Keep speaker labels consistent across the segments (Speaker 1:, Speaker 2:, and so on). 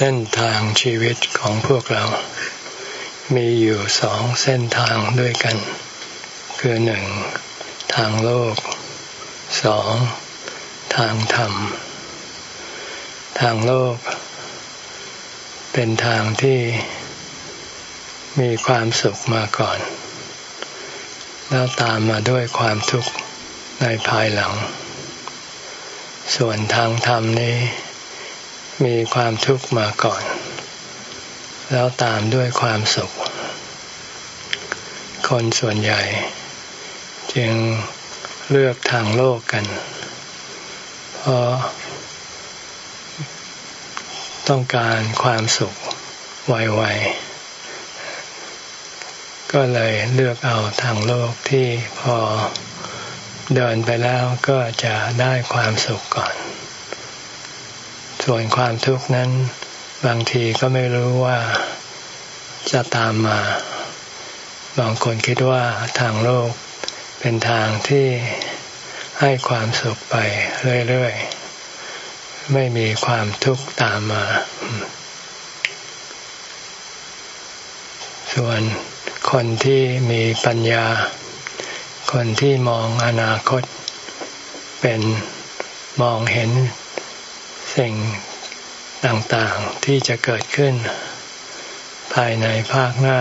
Speaker 1: เส้นทางชีวิตของพวกเรา มีอยู่สองเส้นทางด้วยกัน คือหนึ่งทางโลกสองทางธรรม ทางโลก เป็นทางที่มีความสุขมาก่อน แล้วตามมาด้วยความทุกข์ในภายหลัง ส่วนทางธรรมนี้ มีความทุกข์มาก่อน แล้วตามด้วยความสุข คนส่วนใหญ่ จึงเลือกทางโลกกัน เพราะ ต้องการความสุขไวๆ ก็เลยเลือกเอาทางโลกที่พอเดินไปแล้วก็จะได้ความสุขก่อน ส่วนความทุกข์นั้น บางทีก็ไม่รู้ว่าจะตามมา บางคนคิดว่าทางโลกเป็นทางที่ให้ความสุขไปเรื่อยๆ ไม่มีความทุกข์ตามมา ส่วนคนที่มีปัญญา คนที่มองอนาคต เป็นมองเห็น สิ่งต่างๆที่จะเกิดขึ้น ภายในภาคหน้า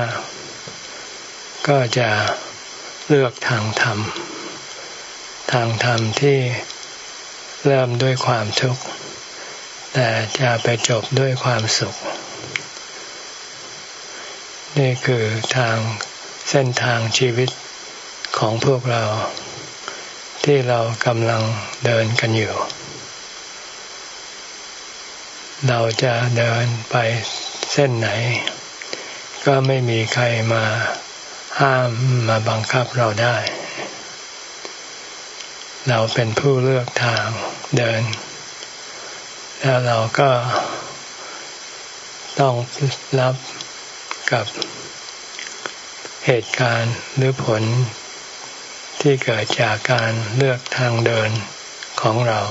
Speaker 1: ก็จะเลือกทางธรรม ทางธรรมที่เริ่มด้วยความทุกข์ แต่จะไปจบด้วยความสุข นี่คือทางเส้นทางชีวิตของพวกเราที่เรากำลังเดินกันอยู่ เราจะเดินไปเส้นไหน ก็ไม่มีใครมาห้ามมาบังคับเราได้ เราเป็นผู้เลือกทางเดิน แล้วเราก็ต้องรับกับเหตุการณ์หรือผลที่เกิดจากการเลือกทางเดินของเรา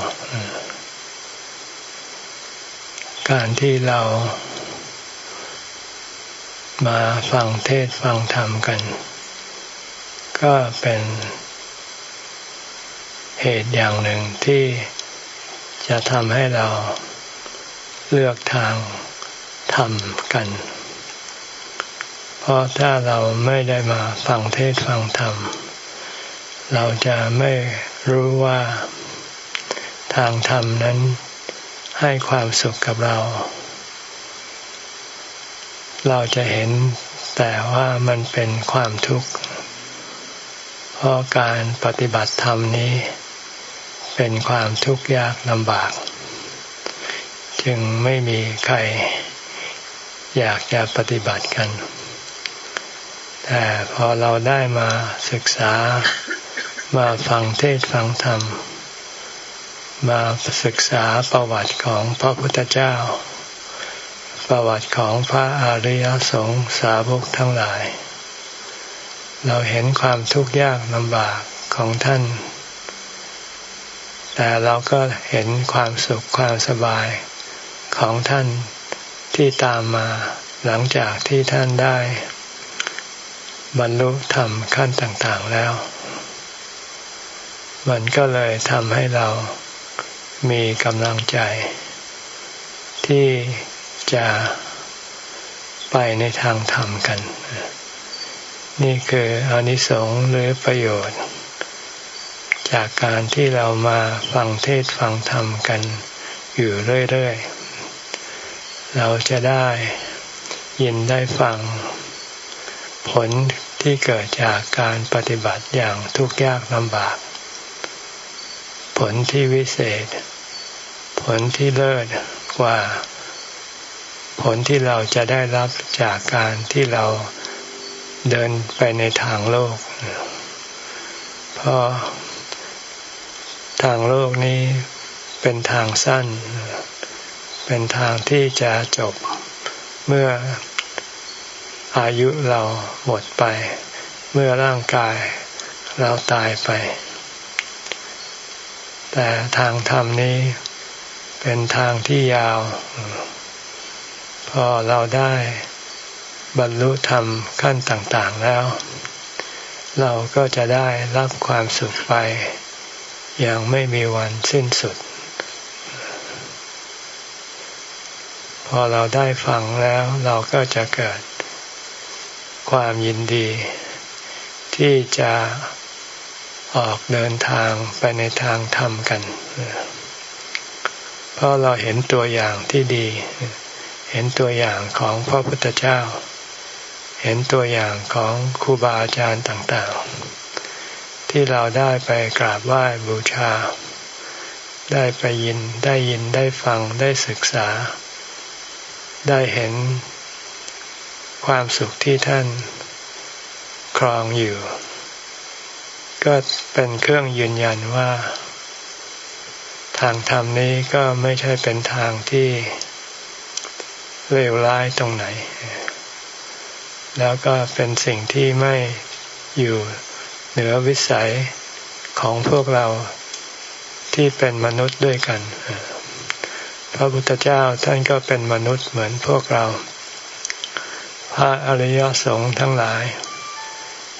Speaker 1: การที่เรามาฟังเทศฟังธรรมกัน ก็เป็นเหตุอย่างหนึ่งที่จะทำให้เราเลือกทางธรรมกัน เพราะถ้าเราไม่ได้มาฟังเทศฟังธรรม เราจะไม่รู้ว่าทางธรรมนั้น ให้ความสุขกับเรา เราจะเห็นแต่ว่ามันเป็นความทุกข์ เพราะการปฏิบัติธรรมนี้ เป็นความทุกข์ยากลำบาก จึงไม่มีใคร อยากจะปฏิบัติกัน แต่พอเราได้มาศึกษามาฟังเทศฟังธรรม มาศึกษาประวัติของพระพุทธเจ้า ประวัติของพระอริยสงสาวกทั้งหลาย เราเห็นความทุกข์ยากลำบากของท่าน แต่เราก็เห็นความสุขความสบายของท่านที่ตามมาหลังจากที่ท่านได้ บรรลุธรรมขั้นต่างๆแล้ว มันก็เลยทำให้เรา มีกำลังใจ ที่จะไปในทางธรรมกัน นี่คืออนิสงส์หรือประโยชน์ จากการที่เรามาฟังเทศฟังธรรมกันอยู่เรื่อยๆ เราจะได้ยินได้ฟัง ผลที่เกิดจากการปฏิบัติอย่างทุกข์ยากลำบาก ผลที่วิเศษ ผลที่เลิศกว่าผลที่เราจะได้รับจากการที่เราเดินไปในทางโลก เพราะทางโลกนี้เป็นทางสั้น เป็นทางที่จะจบเมื่ออายุเราหมดไป เมื่อร่างกายเราตายไป แต่ทางธรรมนี้ เป็นทางที่ยาว พอเราได้บรรลุธรรมขั้นต่าง ๆแล้ว เราก็จะได้รับความสุขไป อย่างไม่มีวันสิ้นสุด พอเราได้ฟังแล้วเราก็จะเกิดความยินดี ที่จะออกเดินทางไปในทางธรรมกันเพราะเราเห็นตัวอย่างที่ดี เห็นตัวอย่างของพระพุทธเจ้า เห็นตัวอย่างของครูบาอาจารย์ต่างๆ ที่เราได้ไปกราบไหว้บูชา ได้ไปยินได้ยินได้ฟังได้ศึกษา ได้เห็นความสุขที่ท่านครองอยู่ ก็เป็นเครื่องยืนยันว่า ทางธรรมนี้ก็ไม่ใช่เป็นทางที่เลวร้ายตรงไหน แล้วก็เป็นสิ่งที่ไม่อยู่เหนือวิสัยของพวกเราที่เป็นมนุษย์ด้วยกัน พระพุทธเจ้าท่านก็เป็นมนุษย์เหมือนพวกเรา พระอริยสงฆ์ทั้งหลาย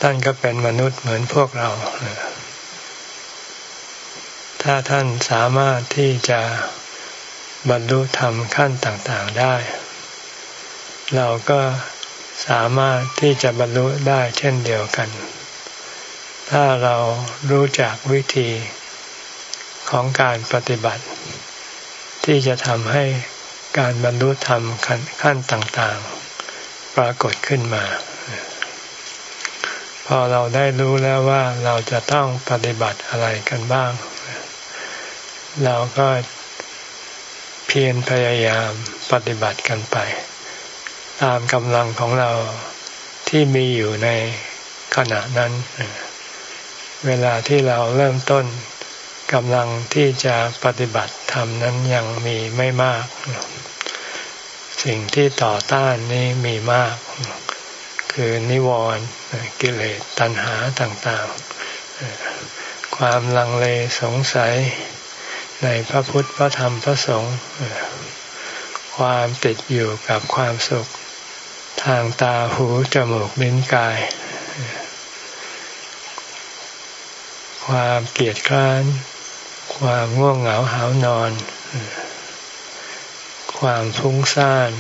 Speaker 1: ท่านก็เป็นมนุษย์เหมือนพวกเรา ถ้าท่านสามารถที่จะบรรลุธรรมขั้นต่างๆได้ เราก็สามารถที่จะบรรลุได้เช่นเดียวกัน ถ้าเรารู้จักวิธีของการปฏิบัติ ที่จะทำให้การบรรลุธรรมขั้นต่างๆ ปรากฏขึ้นมา พอเราได้รู้แล้วว่าเราจะต้องปฏิบัติอะไรกันบ้าง เราก็เพียรพยายามปฏิบัติกันไป ตามกำลังของเราที่มีอยู่ในขณะนั้น เวลาที่เราเริ่มต้นกำลังที่จะปฏิบัติธรรมนั้นยังมีไม่มาก สิ่งที่ต่อต้านนี้มีมาก คือนิวรณ์กิเลสตัณหาต่างๆ ความลังเลสงสัย ในพระพุทธพระธรรมพระสงฆ์ความติดอยู่กับความสุข ทางตาหูจมูกลิ้นกาย ความเกลียดคร้าน ความง่วงเหงาหานอน ความฟุ้งซ่าน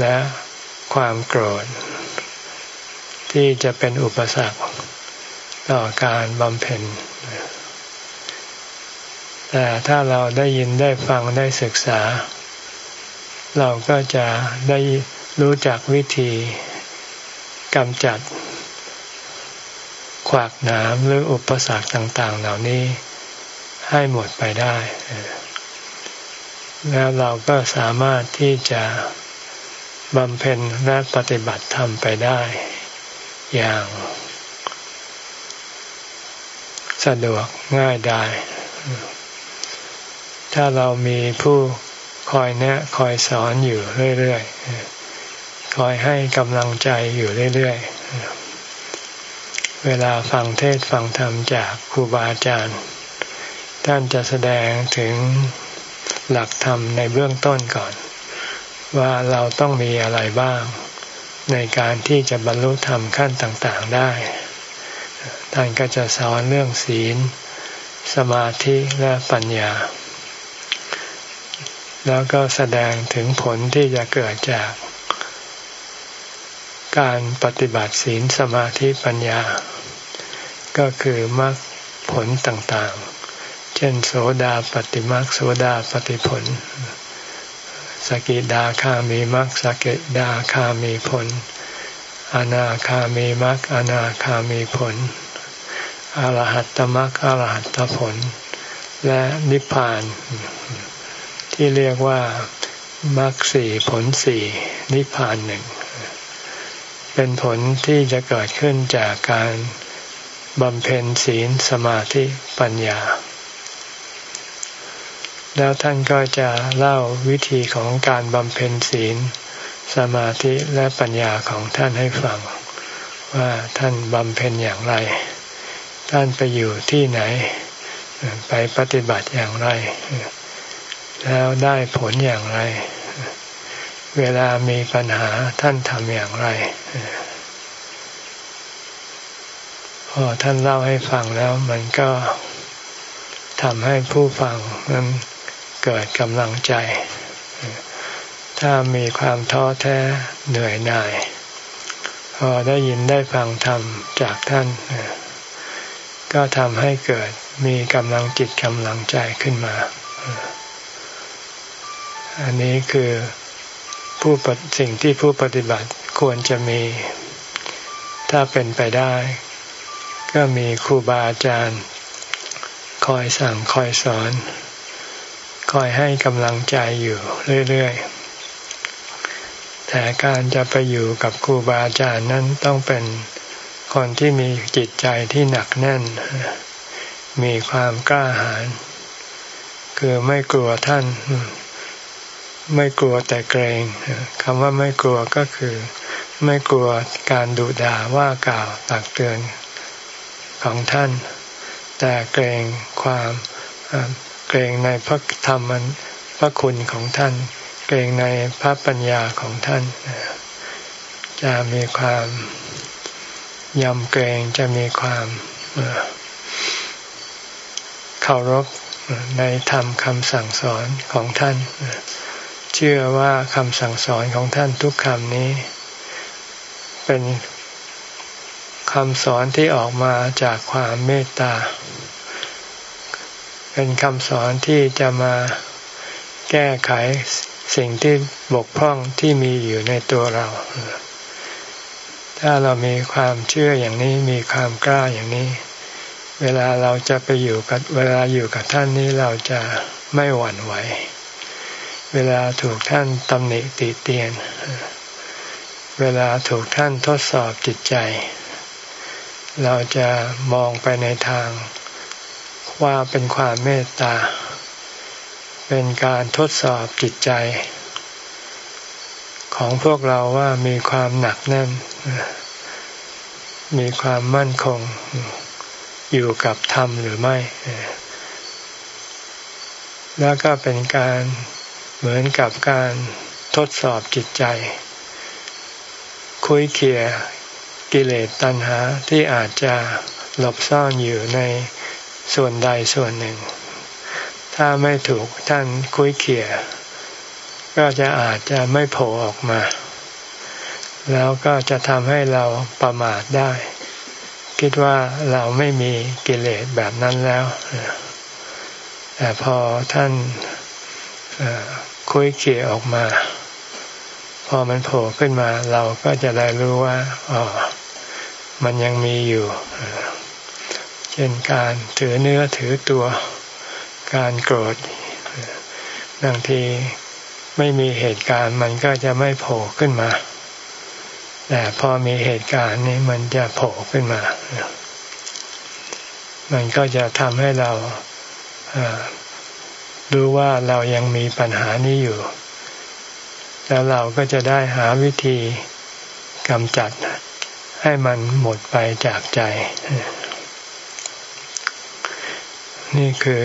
Speaker 1: และความโกรธ ที่จะเป็นอุปสรรคต่อการบำเพ็ญ แต่ถ้าเราได้ยินได้ฟังได้ศึกษา เราก็จะได้รู้จักวิธีกำจัด ขวากหนามหรืออุปสรรคต่าง ๆ เหล่านี้ให้หมดไปได้ แล้วเราก็สามารถที่จะบำเพ็ญและปฏิบัติธรรมไปได้ อย่างสะดวกง่ายได้ ถ้าเรามีผู้คอยแนะคอยสอนอยู่เรื่อยๆ คอยให้กำลังใจอยู่เรื่อยๆ เวลาฟังเทศฟังธรรมจากครูบาอาจารย์ ท่านจะแสดงถึงหลักธรรมในเบื้องต้นก่อน ว่าเราต้องมีอะไรบ้าง ในการที่จะบรรลุธรรมขั้นต่างๆได้ ท่านก็จะสอนเรื่องศีล สมาธิและปัญญา แล้วก็แสดงถึงผลที่จะเกิดจาก การปฏิบัติศีลสมาธิปัญญา ก็คือมรรคผลต่างๆ เช่น โสดาปฏิมรรคโสดาปฏิผล สกิดาคามีมรรคสกิดาคามีผล อนาคามีมรรคอนาคามีผล อรหัตตมรรคอรหัตตผล และนิพพาน ที่เรียกว่ามรรคสี่ผลสี่นิพพานหนึ่ง เป็นผลที่จะเกิดขึ้นจากการบำเพ็ญศีลสมาธิปัญญา แล้วท่านก็จะเล่าวิธีของการบำเพ็ญศีล สมาธิและปัญญาของท่านให้ฟัง ว่าท่านบำเพ็ญอย่างไร ท่านไปอยู่ที่ไหน ไปปฏิบัติอย่างไร แล้วได้ผลอย่างไร เวลามีปัญหาท่านทำอย่างไรพอท่านเล่าให้ฟังแล้วมันก็ทำให้ผู้ฟังนั้นเกิดกำลังใจ ถ้ามีความท้อแท้เหนื่อยหน่าย พอได้ยินได้ฟังธรรมจากท่าน ก็ทำให้เกิดมีกำลังจิตกำลังใจขึ้นมา อันนี้คือผู้สิ่งที่ผู้ปฏิบัติควรจะมี ถ้าเป็นไปได้ ก็มีครูบาอาจารย์ คอยสั่งคอยสอน คอยให้กำลังใจอยู่เรื่อยๆ แต่การจะไปอยู่กับครูบาอาจารย์นั้นต้องเป็นคนที่มีจิตใจที่หนักแน่น มีความกล้าหาญคือไม่กลัวท่าน ไม่กลัวแต่เกรงคำว่าไม่กลัวก็คือ ไม่กลัวการดุด่าว่ากล่าวตักเตือนของท่าน แต่เกรงความเกรงในพระธรรมพระคุณของท่าน เกรงในพระปัญญาของท่าน จะมีความยำเกรงจะมีความเคารพในธรรมคำสั่งสอนของท่าน เชื่อว่าคำสั่งสอนของท่านทุกคำนี้ เป็นคำสอนที่ออกมาจากความเมตตา เป็นคำสอนที่จะมาแก้ไขสิ่งที่บกพร่องที่มีอยู่ในตัวเรา ถ้าเรามีความเชื่ออย่างนี้มีความกล้าอย่างนี้ เวลาเราจะไปอยู่กับเวลาอยู่กับท่านนี้เราจะไม่หวั่นไหว เวลาถูกท่านตำหนิติเตียน เวลาถูกท่านทดสอบจิตใจ เราจะมองไปในทางว่าเป็นความเมตตา เป็นการทดสอบจิตใจ ของพวกเราว่ามีความหนักแน่น มีความมั่นคงอยู่กับธรรมหรือไม่ แล้วก็เป็นการ เหมือนกับการทดสอบจิตใจ คุยเคียกิเลสตัณหาที่อาจจะหลบซ่อนอยู่ในส่วนใดส่วนหนึ่ง ถ้าไม่ถูกท่านคุยเคียก็จะอาจจะไม่โผล่ออกมา แล้วก็จะทำให้เราประมาทได้ คิดว่าเราไม่มีกิเลสแบบนั้นแล้วแต่พอท่าน คุยเขี่ยออกมา พอมันโผล่ขึ้นมา เราก็จะได้รู้ว่าอ๋อมันยังมีอยู่ เช่นการถือเนื้อถือตัว การโกรธบางทีไม่มีเหตุการณ์มันก็จะไม่โผล่ขึ้นมา แต่พอมีเหตุการณ์นี้มันจะโผล่ขึ้นมา มันก็จะทำให้เรา รู้ว่าเรายังมีปัญหานี้อยู่ แล้วเราก็จะได้หาวิธีกำจัดให้มันหมดไปจากใจ นี่คือ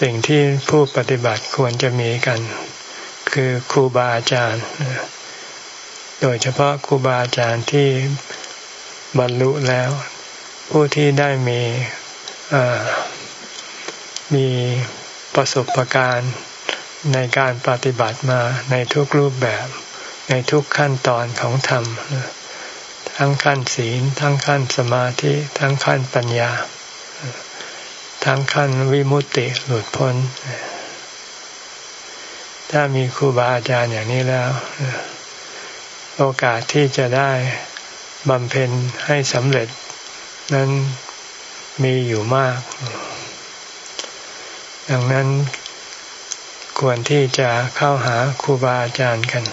Speaker 1: สิ่งที่ผู้ปฏิบัติควรจะมีกัน คือครูบาอาจารย์ โดยเฉพาะครูบาอาจารย์ที่บรรลุแล้ว ผู้ที่ได้มีมี ประสบการณ์ในการปฏิบัติมาในทุกรูปแบบในทุกขั้นตอนของธรรม ทั้งขั้นศีล ทั้งขั้นสมาธิ ทั้งขั้นปัญญา ทั้งขั้นวิมุตติหลุดพ้น ถ้ามีครูบาอาจารย์อย่างนี้แล้ว โอกาสที่จะได้บำเพ็ญให้สำเร็จนั้นมีอยู่มาก ดังนั้นควรที่จะเข้าหาครูบาอาจารย์กัน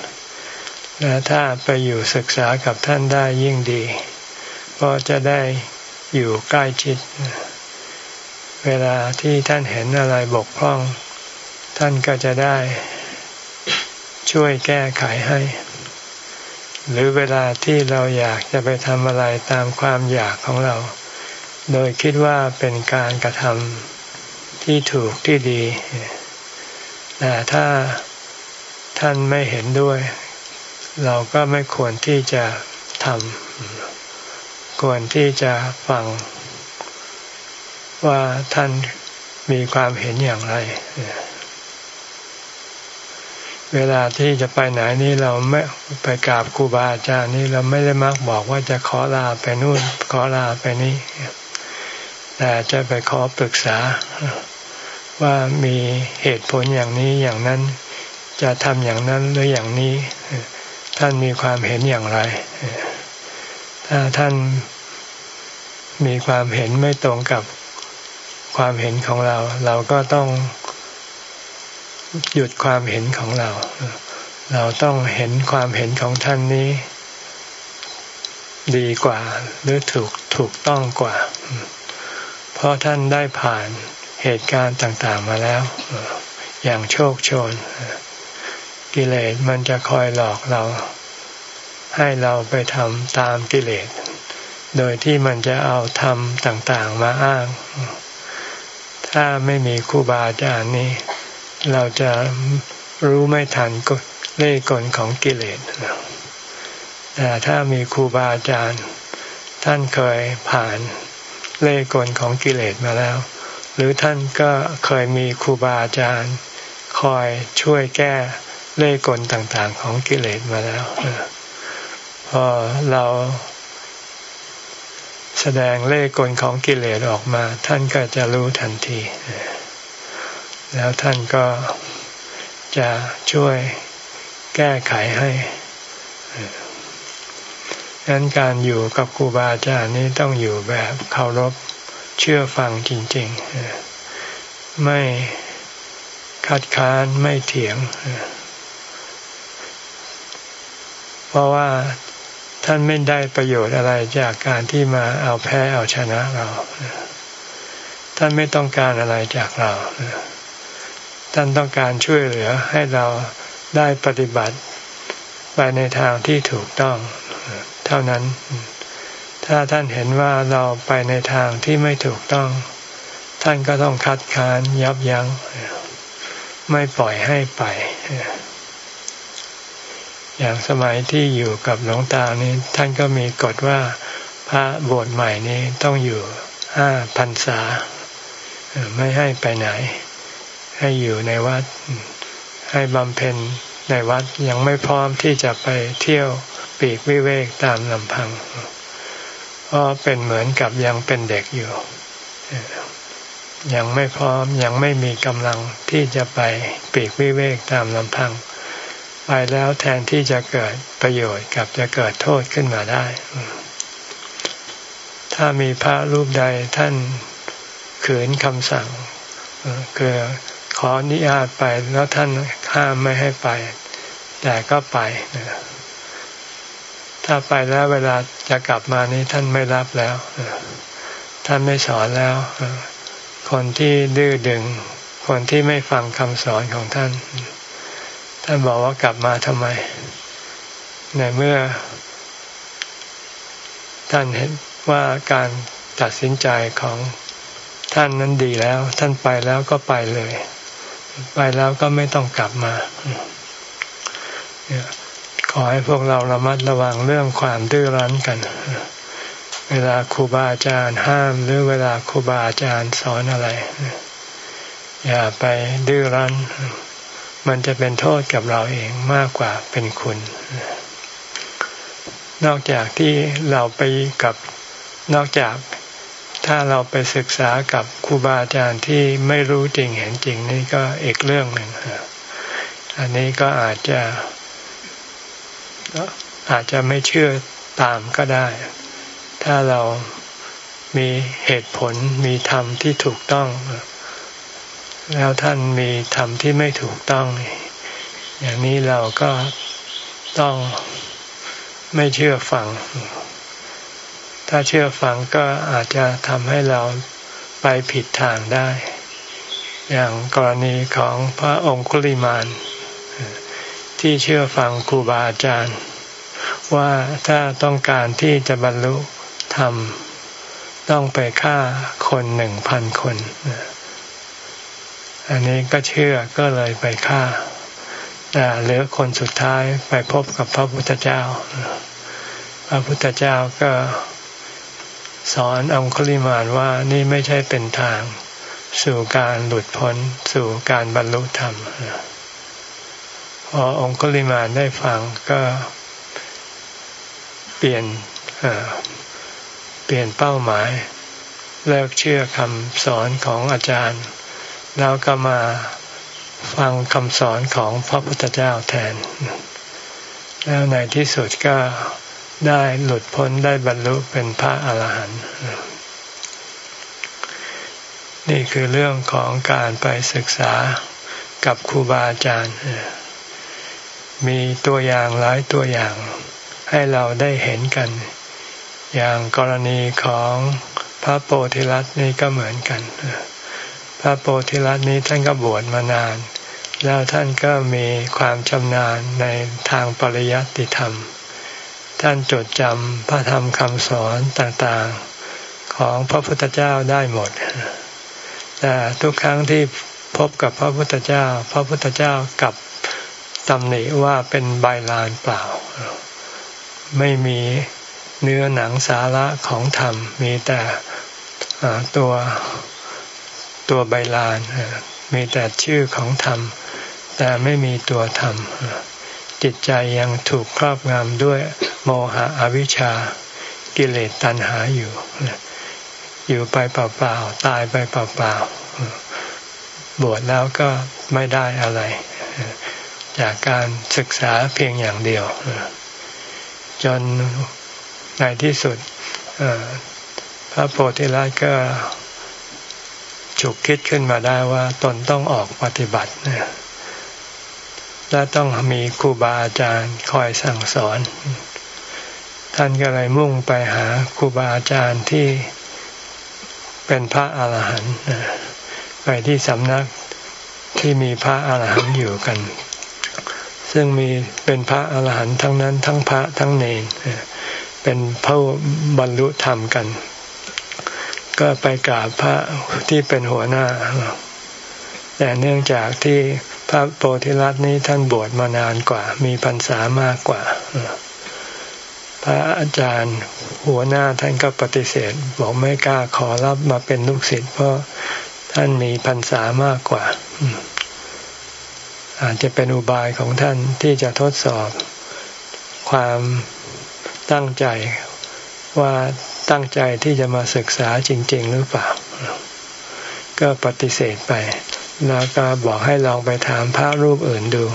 Speaker 1: และถ้าไปอยู่ศึกษากับท่านได้ยิ่งดี เพราะจะได้อยู่ใกล้ชิด เวลาที่ท่านเห็นอะไรบกพร่อง ท่านก็จะได้ช่วยแก้ไขให้ หรือเวลาที่เราอยากจะไปทำอะไรตามความอยากของเรา โดยคิดว่าเป็นการกระทำ ที่ถูกที่ดี แต่ถ้าท่านไม่เห็นด้วย เราก็ไม่ควรที่จะทำควรที่จะฟัง ว่าท่านมีความเห็นอย่างไร เวลาที่จะไปไหนนี่เราไม่ไปกราบครูบาอาจารย์นี่เราไม่ได้มักบอกว่าจะขอลาไปนู่น ขอลาไปนี่แต่จะไปขอปรึกษา ว่ามีเหตุผลอย่างนี้อย่างนั้น จะทำอย่างนั้นหรืออย่างนี้ ท่านมีความเห็นอย่างไร ถ้าท่านมีความเห็นไม่ตรงกับความเห็นของเรา เราก็ต้องหยุดความเห็นของเรา เราต้องเห็นความเห็นของท่านนี้ ดีกว่า หรือถูกถูกต้องกว่า เพราะท่านได้ผ่าน เหตุการณ์ต่างๆมาแล้ว อย่างโชคโชน กิเลสมันจะคอยหลอกเรา ให้เราไปทำตามกิเลส โดยที่มันจะเอาธรรมต่างๆมาอ้าง ถ้าไม่มีครูบาอาจารย์นี้ เราจะรู้ไม่ทันเล่กลของกิเลสแต่ถ้ามีครูบาอาจารย์ ท่านเคยผ่านเล่กลของกิเลสมาแล้ว รือท่านก็เคยมีครูบาอาจารย์ คอยช่วยแก้เล่กลต่างๆของกิเลสมาแล้วพอเราแสดงเล่กลของกิเลสออกมา ท่านก็จะรู้ทันที แล้วท่านก็จะช่วยแก้ไขให้ดังนั้นการอยู่กับครูบาอาจารย์นี้ต้องอยู่แบบเคารพ เชื่อฟังจริง ๆ ไม่คัดค้านไม่เถียง เพราะว่าท่านไม่ได้ประโยชน์อะไรจากการที่มาเอาแพ้เอาชนะเรา ท่านไม่ต้องการอะไรจากเรา ท่านต้องการช่วยเหลือให้เราได้ปฏิบัติ ไปในทางที่ถูกต้อง เท่านั้น ถ้าท่านเห็นว่าเราไปในทางที่ไม่ถูกต้อง ท่านก็ต้องคัดค้านยับยัง้ง ไม่ปล่อยให้ไป อย่างสมัยที่อยู่กับหลวงตานี้ ท่านก็มีกฎว่าพระบวชใหม่นี้ต้องอยู่ห้าพรรษา ไม่ให้ไปไหน ให้อยู่ในวัด ให้บำเพ็ญในวัดยังไม่พร้อมที่จะไปเที่ยวปีกวิเวกตามลำพัง เพราะเป็นเหมือนกับยังเป็นเด็กอยู่ยังไม่พร้อมยังไม่มีกำลังที่จะไปปีกวิเวกตามลำพัง ไปแล้วแทนที่จะเกิดประโยชน์กับจะเกิดโทษขึ้นมาได้ ถ้ามีพระรูปใดท่านขืนคำสั่งคือขออนุญาตไปแล้วท่านห้ามไม่ให้ไป แต่ก็ไป ถ้าไปแล้วเวลาจะกลับมานี้ท่านไม่รับแล้ว ท่านไม่สอนแล้ว คนที่ดื้อดึง คนที่ไม่ฟังคำสอนของท่าน ท่านบอกว่ากลับมาทำไม ในเมื่อ ท่านเห็นว่าการตัดสินใจของท่านนั้นดีแล้ว ท่านไปแล้วก็ไปเลย ไปแล้วก็ไม่ต้องกลับมา ขอให้พวกเราระมัดระวังเรื่องความดื้อรั้นกัน เวลาครูบาอาจารย์ห้ามหรือเวลาครูบาอาจารย์สอนอะไร อย่าไปดื้อรั้น มันจะเป็นโทษกับเราเองมากกว่าเป็นคุณ นอกจากที่เราไปกับนอกจากถ้าเราไปศึกษากับครูบาอาจารย์ที่ไม่รู้จริงเห็นจริงนี่ก็อีกเรื่องหนึ่งอันนี้ก็อาจจะ อาจจะไม่เชื่อตามก็ได้ ถ้าเรามีเหตุผลมีธรรมที่ถูกต้อง แล้วท่านมีธรรมที่ไม่ถูกต้อง อย่างนี้เราก็ต้องไม่เชื่อฟัง ถ้าเชื่อฟังก็อาจจะทำให้เราไปผิดทางได้ อย่างกรณีของพระองคุลิมาน ที่เชื่อฟังครูบาอาจารย์ ว่าถ้าต้องการที่จะบรรลุธรรม ต้องไปฆ่าคนหนึ่งพันคน อันนี้ก็เชื่อก็เลยไปฆ่าแต่เหลือคนสุดท้ายไปพบกับพระพุทธเจ้า พระพุทธเจ้าก็สอนองคุลิมานว่านี่ไม่ใช่เป็นทาง สู่การหลุดพ้นสู่การบรรลุธรรม พอองคุลิมานได้ฟังก็เปลี่ยนเปลี่ยนเป้าหมาย เลิกเชื่อคำสอนของอาจารย์ แล้วก็มาฟังคำสอนของพระพุทธเจ้าแทน แล้วในที่สุดก็ได้หลุดพ้นได้บรรลุเป็นพระอาหารหันต์นี่คือเรื่องของการไปศึกษากับครูบาอาจารย์ มีตัวอย่างหลายตัวอย่างให้เราได้เห็นกัน อย่างกรณีของพระโพธิลัตนี่ก็เหมือนกัน พระโพธิลัตนี้ท่านก็บวชมานาน แล้วท่านก็มีความชำนาญในทางปริยัติธรรม ท่านจดจำพระธรรมคำสอนต่างๆของพระพุทธเจ้าได้หมด แต่ทุกครั้งที่พบกับพระพุทธเจ้า พระพุทธเจ้ากลับ ตำหนิว่าเป็นใบลานเปล่า ไม่มีเนื้อหนังสาระของธรรม มีแต่ตัวตัวใบลาน มีแต่ชื่อของธรรม แต่ไม่มีตัวธรรม จิตใจยังถูกครอบงำด้วยโมหะอวิชชา กิเลสตัณหาอยู่ อยู่ไปเปล่าๆ ตายไปเปล่าๆ บวชแล้วก็ไม่ได้อะไร จากการศึกษาเพียงอย่างเดียว จนในที่สุดพระโพธิลัตก็ฉุกคิดขึ้นมาได้ว่าตนต้องออกปฏิบัติและต้องมีครูบาอาจารย์คอยสั่งสอน ท่านก็เลยมุ่งไปหาครูบาอาจารย์ที่เป็นพระอาหารหันต์ไปที่สำนักที่มีพระอาหารหันต์อยู่กัน ซึ่งมีเป็นพระอาหารหันต์ทั้งนั้น ทั้งพระทั้งเนรเป็นพระบรรลุธรรมกัน ก็ไปกราบพระที่เป็นหัวหน้า แต่เนื่องจากที่พระโพธิลัตนี้ท่านบวชมานานกว่า มีพรรษามากกว่า พระอาจารย์หัวหน้าท่านก็ปฏิเสธ บอกไม่กล้าขอรับมาเป็นลูกศิษย์เพราะท่านมีพรรษามากกว่า อ อาจจะเป็นอุบายของท่านที่จะทดสอบความตั้งใจว่าตั้งใจที่จะมาศึกษาจริง ๆ หรือเปล่า ก็ปฏิเสธไป แล้วก็บอกให้ลองไปถามพระรูปอื่นดู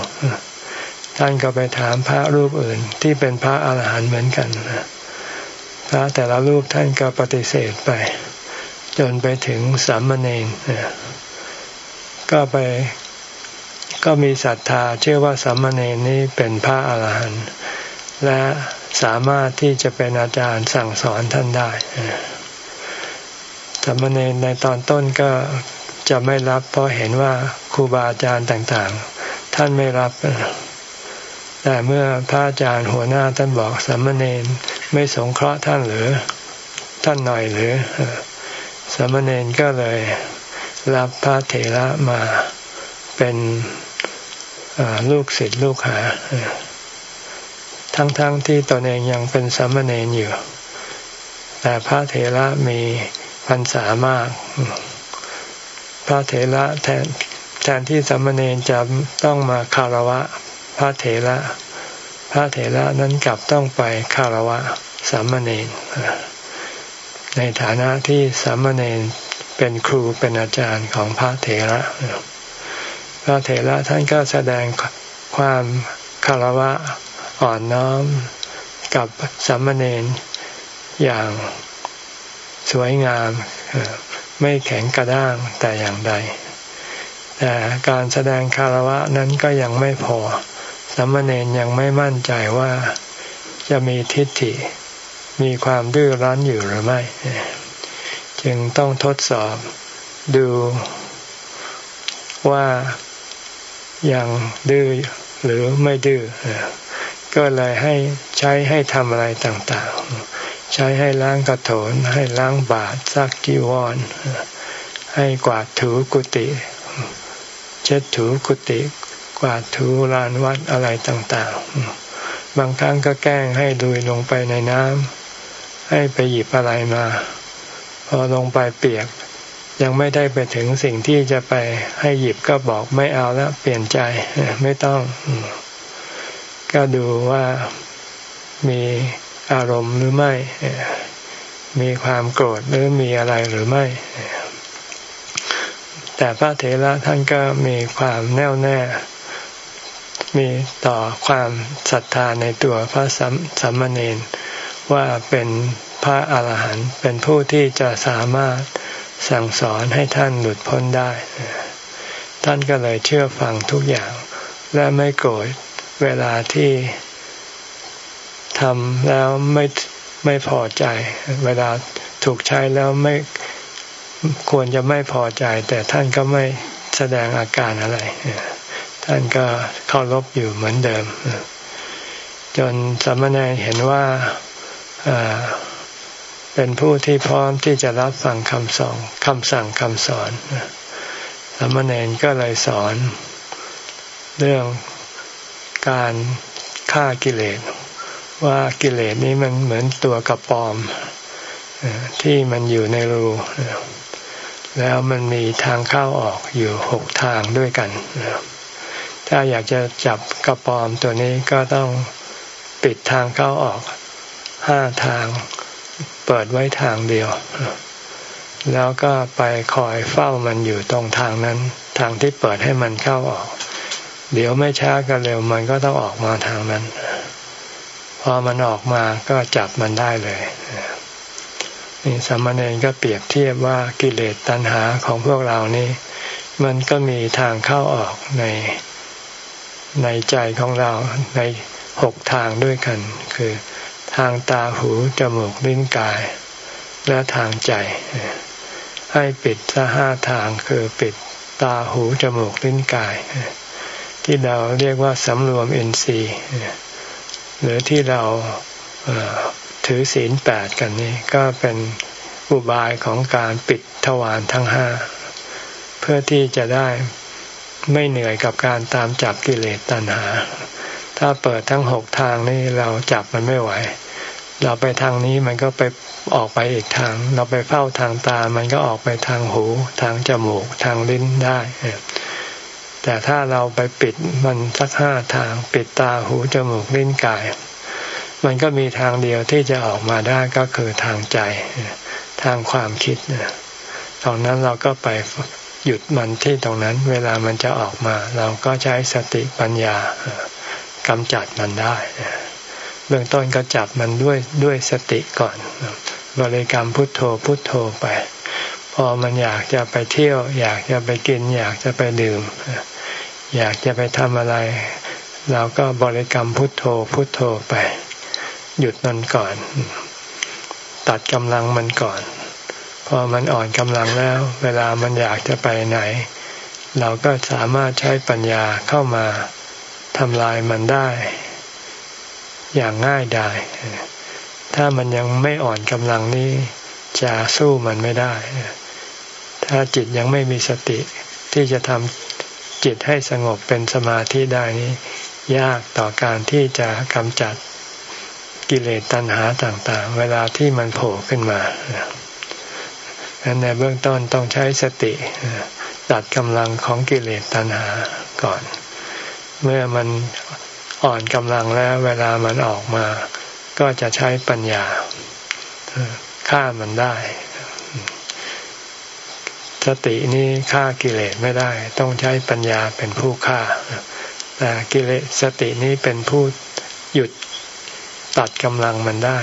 Speaker 1: ท่านก็ไปถามพระรูปอื่น ที่เป็นพระอาหารหันต์เหมือนกันพระแต่ละรูปท่านก็ปฏิเสธไป จนไปถึงสามเณรก็ไป ก็มีศรัทธาเชื่อว่าสามเณรนี้เป็นพระอาหารหันต์และสามารถที่จะเป็นอาจารย์สั่งสอนท่านได้สมเณรในตอนต้นก็จะไม่รับ เพราะเห็นว่าครูบาอาจารย์ต่างๆ ท่านไม่รับ แต่เมื่อพระอาจารย์หัวหน้าท่านบอกสมเณรไม่สงเคราะห์ท่านหรือท่านหน่อยหรือสมเณรก็เลยรับพระเถระมา เป็นลูกศิษย์ลูกหา ทั้งๆทที่ตนเองยังเป็นสามเณรอยู่ แต่พระเถระมีพรรษามาก พระเถระแทนแทนที่สามเณรจะต้องมาคารวะ พระเถระ พระเถระนั้นกลับต้องไปคารวะสามเณรในฐานะที่สามเณรเป็นครูเป็นอาจารย์ของพระเถระ พระเถระท่านก็แสดงความคารวะอ่อนน้อมกับสามมเณรอย่างสวยงามไม่แข็งกระด้างแต่อย่างใด แต่การแสดงคารวะนั้นก็ยังไม่พอสามมเณรยังไม่มั่นใจว่าจะมีทิฏฐิ มีความดื้อรั้นอยู่หรือไม่ จึงต้องทดสอบดูว่า ยังดื้อหรือไม่ดื้อก็เลยให้ใช้ให้ทำอะไรต่างๆ ใช้ให้ล้างกระโถน ให้ล้างบาตรซักจีวร ให้กวาดถูกุฏิเช็ดถูกุฏิกวาดถูลานวัดอะไรต่างๆ บางครั้งก็แกล้งให้ดุยลงไปในน้ำให้ไปหยิบอะไรมา พอลงไปเปียก ยังไม่ได้ไปถึงสิ่งที่จะไปให้หยิบก็บอกไม่เอาแล้วเปลี่ยนใจไม่ต้อง ก็ดูว่ามีอารมณ์หรือไม่ มีความโกรธหรือมีอะไรหรือไม่ แต่พระเถระท่านก็มีความแน่วแน่ มีต่อความศรัทธาในตัวพระสัมมเนนว่าเป็นพระอาหารหันต์เป็นผู้ที่จะสามารถ สั่งสอนให้ท่านหลุดพ้นได้ ท่านก็เลยเชื่อฟังทุกอย่าง และไม่โกรธเวลาที่ทำแล้วไม่ไม่พอใจ เวลาถูกใช้แล้วไม่ควรจะไม่พอใจ แต่ท่านก็ไม่แสดงอาการอะไร ท่านก็เคารพอยู่เหมือนเดิม จนสมณะเห็นว่า เป็นผู้ที่พร้อมที่จะรับฟังคำสอนคำสั่งคำสอนสมณเณรก็เลยสอนเรื่องการฆ่ากิเลส ว่ากิเลสนี้มันเหมือนตัวกระปอมที่มันอยู่ในรูแล้วมันมีทางเข้าออกอยู่หกทางด้วยกัน ถ้าอยากจะจับกระปอมตัวนี้ก็ต้องปิดทางเข้าออกห้าทาง เปิดไว้ทางเดียว แล้วก็ไปคอยเฝ้ามันอยู่ตรงทางนั้น ทางที่เปิดให้มันเข้าออก เดี๋ยวไม่ช้าก็เร็วมันก็ต้องออกมาทางนั้น พอมันออกมาก็จับมันได้เลยนี่สมณเณรก็เปรียบเทียบว่ากิเลสตัณหาของพวกเรานี่ มันก็มีทางเข้าออกในในใจของเราในหกทางด้วยกัน คือ ทางตาหูจมูกลิ้นกาย และทางใจ ให้ปิดซะห้าทางคือปิดตาหูจมูกลิ้นกาย ที่เราเรียกว่าสำรวมอินทรีย์หรือที่เราถือศีลแปดกันนี่ก็เป็นอุบายของการปิดทวารทั้งห้าเพื่อที่จะได้ไม่เหนื่อยกับการตามจับกิเลสตัณหา ถ้าเปิดทั้งหกทางนี่เราจับมันไม่ไหว เราไปทางนี้มันก็ไปออกไปอีกทาง เราไปเฝ้าทางตา มันก็ออกไปทางหู ทางจมูก ทางลิ้นได้ แต่ถ้าเราไปปิดมันสักห้าทาง ปิดตาหูจมูกลิ้นกาย มันก็มีทางเดียวที่จะออกมาได้ก็คือทางใจ ทางความคิดตอนนั้นเราก็ไปหยุดมันที่ตรงนั้น เวลามันจะออกมา เราก็ใช้สติปัญญากำจัดมันได้ เบื้องต้นก็จับมันด้วยด้วยสติก่อน บริกรรมพุทโธพุทโธไป พอมันอยากจะไปเที่ยว อยากจะไปกิน อยากจะไปดื่ม อยากจะไปทำอะไร เราก็บริกรรมพุทโธพุทโธไป หยุดมันก่อน ตัดกำลังมันก่อน พอมันอ่อนกำลังแล้ว เวลามันอยากจะไปไหน เราก็สามารถใช้ปัญญาเข้ามาทำลายมันได้ อย่างง่ายดายถ้ามันยังไม่อ่อนกำลังนี้จะสู้มันไม่ได้ ถ้าจิตยังไม่มีสติที่จะทำจิตให้สงบเป็นสมาธิได้นี้ ยากต่อการที่จะกำจัดกิเลสตัณหาต่างๆ เวลาที่มันโผล่ขึ้นมาดังนั้นในเบื้องต้นต้องใช้สติตัดกำลังของกิเลสตัณหาก่อน เมื่อมัน อ่อนกำลังแล้ว เวลามันออกมา ก็จะใช้ปัญญาฆ่ามันได้ สตินี้ฆ่ากิเลสไม่ได้ ต้องใช้ปัญญาเป็นผู้ฆ่าแต่กิเลสสตินี้เป็นผู้หยุดตัดกำลังมันได้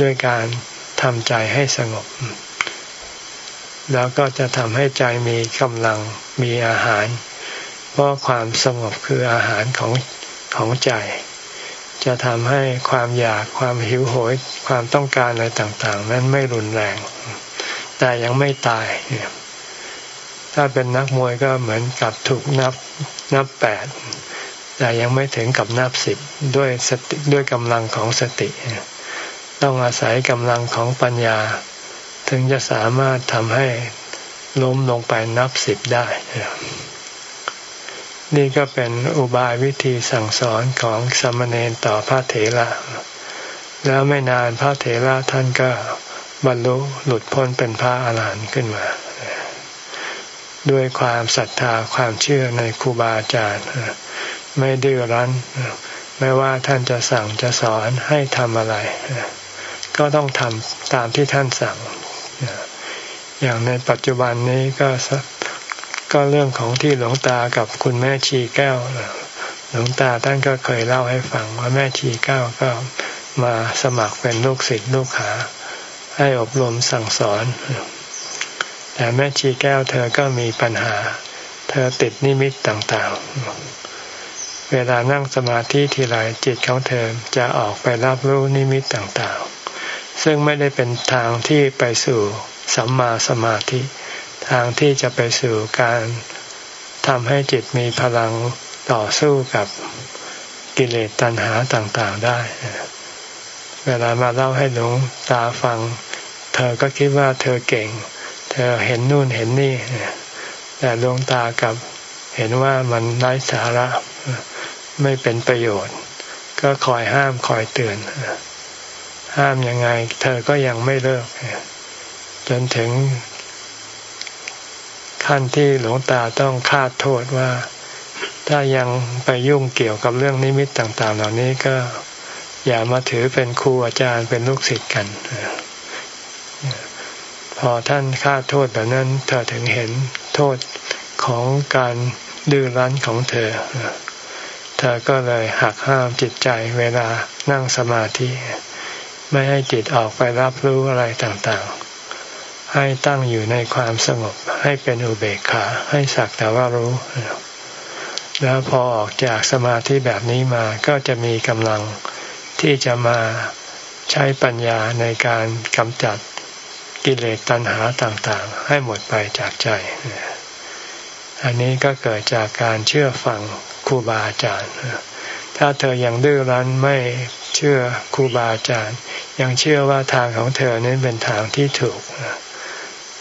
Speaker 1: ด้วยการทำใจให้สงบ แล้วก็จะทำให้ใจมีกำลังมีอาหาร เพราะความสงบคืออาหารของ ของใจ จะทำให้ความอยากความหิวโหยความต้องการอะไรต่างๆ นั้นไม่รุนแรง แต่ยังไม่ตาย ถ้าเป็นนักมวยก็เหมือนกับถูกนับนับแปดแต่ยังไม่ถึงกับนับสิบด้วยสติด้วยกำลังของสติ ต้องอาศัยกำลังของปัญญา ถึงจะสามารถทำให้ล้มลงไปนับสิบได้ นี่ก็เป็นอุบายวิธีสั่งสอนของสมณเณรต่อพระเถระแล้วไม่นานพระเถระท่านก็บรรลุหลุดพ้นเป็นพระอาหารหันต์ขึ้นมา ด้วยความศรัทธาความเชื่อในครูบาอาจารย์ไม่ดื้อรั้น ไม่ว่าท่านจะสั่งจะสอนให้ทำอะไร ก็ต้องทำตามที่ท่านสั่ง อย่างในปัจจุบันนี้ก็ ก็เรื่องของที่หลวงตากับคุณแม่ชีแก้วหลวงตาท่านก็เคยเล่าให้ฟังว่าแม่ชีแก้วก็มาสมัครเป็นลูกศิษย์ลูกหา ให้อบรมสั่งสอน แต่แม่ชีแก้วเธอก็มีปัญหา เธอติดนิมิตต่างๆ เวลานั่งสมาธิทีไรจิตของเธอจะออกไปรับรู้นิมิตต่างๆ ซึ่งไม่ได้เป็นทางที่ไปสู่สัมมาสมาธิ ทางที่จะไปสู่การทำให้จิตมีพลังต่อสู้กับกิเลสตัณหาต่างๆได้ เวลามาเล่าให้หลวงตาฟัง เธอก็คิดว่าเธอเก่ง เธอเห็นนู่นเห็นนี่ แต่หลวงตากับเห็นว่ามันไร้สาระไม่เป็นประโยชน์ ก็คอยห้ามคอยเตือน ห้ามยังไง เธอก็ยังไม่เลิกจนถึง ขั้นที่หลวงตาต้องคาดโทษว่า ถ้ายังไปยุ่งเกี่ยวกับเรื่องนิมิตต่าง ๆ เหล่านี้ก็อย่ามาถือเป็นครูอาจารย์เป็นลูกศิษย์กัน พอท่านฆ่าโทษแบบนั้น เธอถึงเห็นโทษของการดื้อรั้นของเธอ เธอก็เลยหักห้ามจิตใจเวลานั่งสมาธิ ไม่ให้จิตออกไปรับรู้อะไรต่าง ๆ ให้ตั้งอยู่ในความสงบ ให้เป็นอุเบกขาให้สักแต่ว่ารู้ แล้วพอออกจากสมาธิแบบนี้มาก็จะมีกำลังที่จะมาใช้ปัญญาในการกำจัดกิเลสตัณหาต่างๆ ให้หมดไปจากใจ อันนี้ก็เกิดจากการเชื่อฟังครูบาอาจารย์ ถ้าเธอยังดื้อรั้นไม่เชื่อครูบาอาจารย์ ยังเชื่อว่าทางของเธอนี้เป็นทางที่ถูก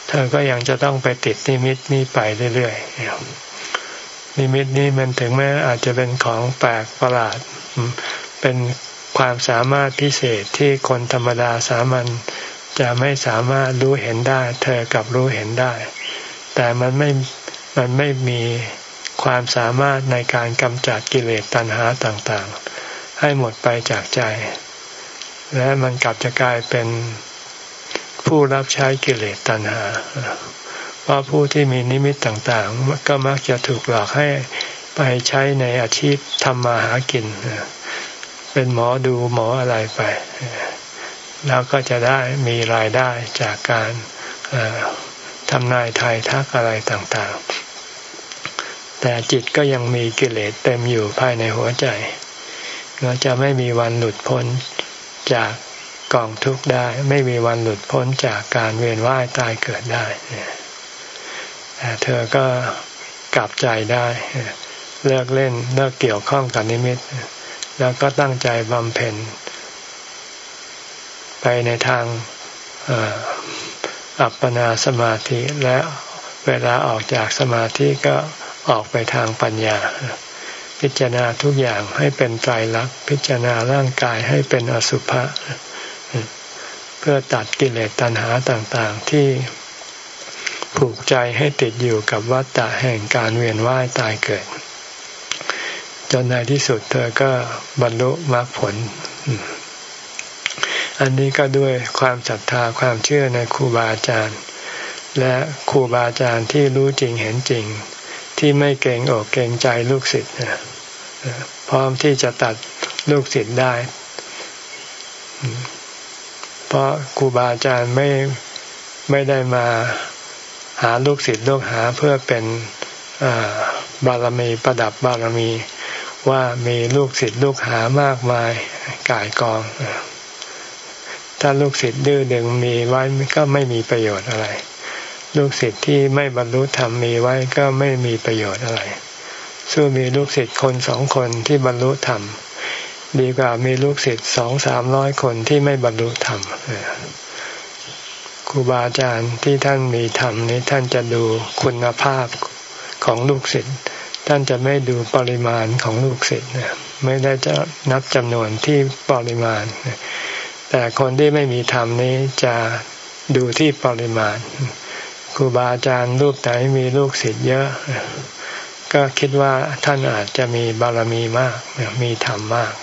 Speaker 1: เธอก็ยังจะต้องไปติดนิมิตนี้ไปเรื่อยๆนิมิตนี้มันถึงแม้อาจจะเป็นของแปลกประหลาด เป็นความสามารถพิเศษที่คนธรรมดาสามัญจะไม่สามารถรู้เห็นได้ เธอกับรู้เห็นได้ แต่มันไม่มันไม่มีความสามารถในการกำจัดกิเลสตัณหาต่างๆ ให้หมดไปจากใจ และมันกลับจะกลายเป็น ผู้รับใช้กิเลสตัณหาเพราะผู้ที่มีนิมิตต่างๆ ก็มักจะถูกหลอกให้ไปใช้ในอาชีพทำมาหากิน เป็นหมอดูหมออะไรไป แล้วก็จะได้มีรายได้จากการทำนายทายทักอะไรต่างๆ แต่จิตก็ยังมีกิเลสเต็มอยู่ภายในหัวใจ เราจะไม่มีวันหลุดพ้นจาก กองทุกข์ได้ ไม่มีวันหลุดพ้นจากการเวียนว่ายตายเกิดได้แต่เธอก็กลับใจได้ เลิกเล่นเลิกเกี่ยวข้องกับนิมิต แล้วก็ตั้งใจบำเพ็ญ ไปในทางอัปปนาสมาธิและเวลาออกจากสมาธิก็ออกไปทางปัญญา พิจารณาทุกอย่างให้เป็นไตรลักษณ์พิจารณาร่างกายให้เป็นอสุภะ พื่อตัดกิเลสตัณหาต่างๆ ที่ผูกใจให้ติดอยู่กับวัฏฏะแห่งการเวียนว่ายตายเกิด จนในที่สุดเธอก็บรรลุมรรคผล อันนี้ก็ด้วยความศรัทธาความเชื่อในครูบาอาจารย์ และครูบาอาจารย์ที่รู้จริงเห็นจริง ที่ไม่เกรงอกเกรงใจลูกศิษย์พร้อมที่จะตัดลูกศิษย์ได้ เพราะครูบาอาจารย์ไม่ไม่ได้มาหาลูกศิษย์ลูกหาเพื่อเป็นบารมีประดับบารมีว่ามีลูกศิษย์ลูกหามากมายกายกอง ถ้าลูกศิษย์ดื้อดึงมีไว้ก็ไม่มีประโยชน์อะไร ลูกศิษย์ที่ไม่บรรลุธรรมมีไว้ก็ไม่มีประโยชน์อะไร สู้มีลูกศิษย์คนสองคนที่บรรลุธรรม ดีกว่ามีลูกศิษย์สองสามร้อยคนที่ไม่บรรลุธรรมครูบาอาจารย์ที่ท่านมีธรรมนี้ท่านจะดูคุณภาพของลูกศิษย์ท่านจะไม่ดูปริมาณของลูกศิษย์ไม่ได้จะนับจำนวนที่ปริมาณ แต่คนที่ไม่มีธรรมนี้จะดูที่ปริมาณครูบาอาจารย์รูปไหนมีลูกศิษย์เยอะ ก็คิดว่าท่านอาจจะมีบารมีมาก มีธรรมมาก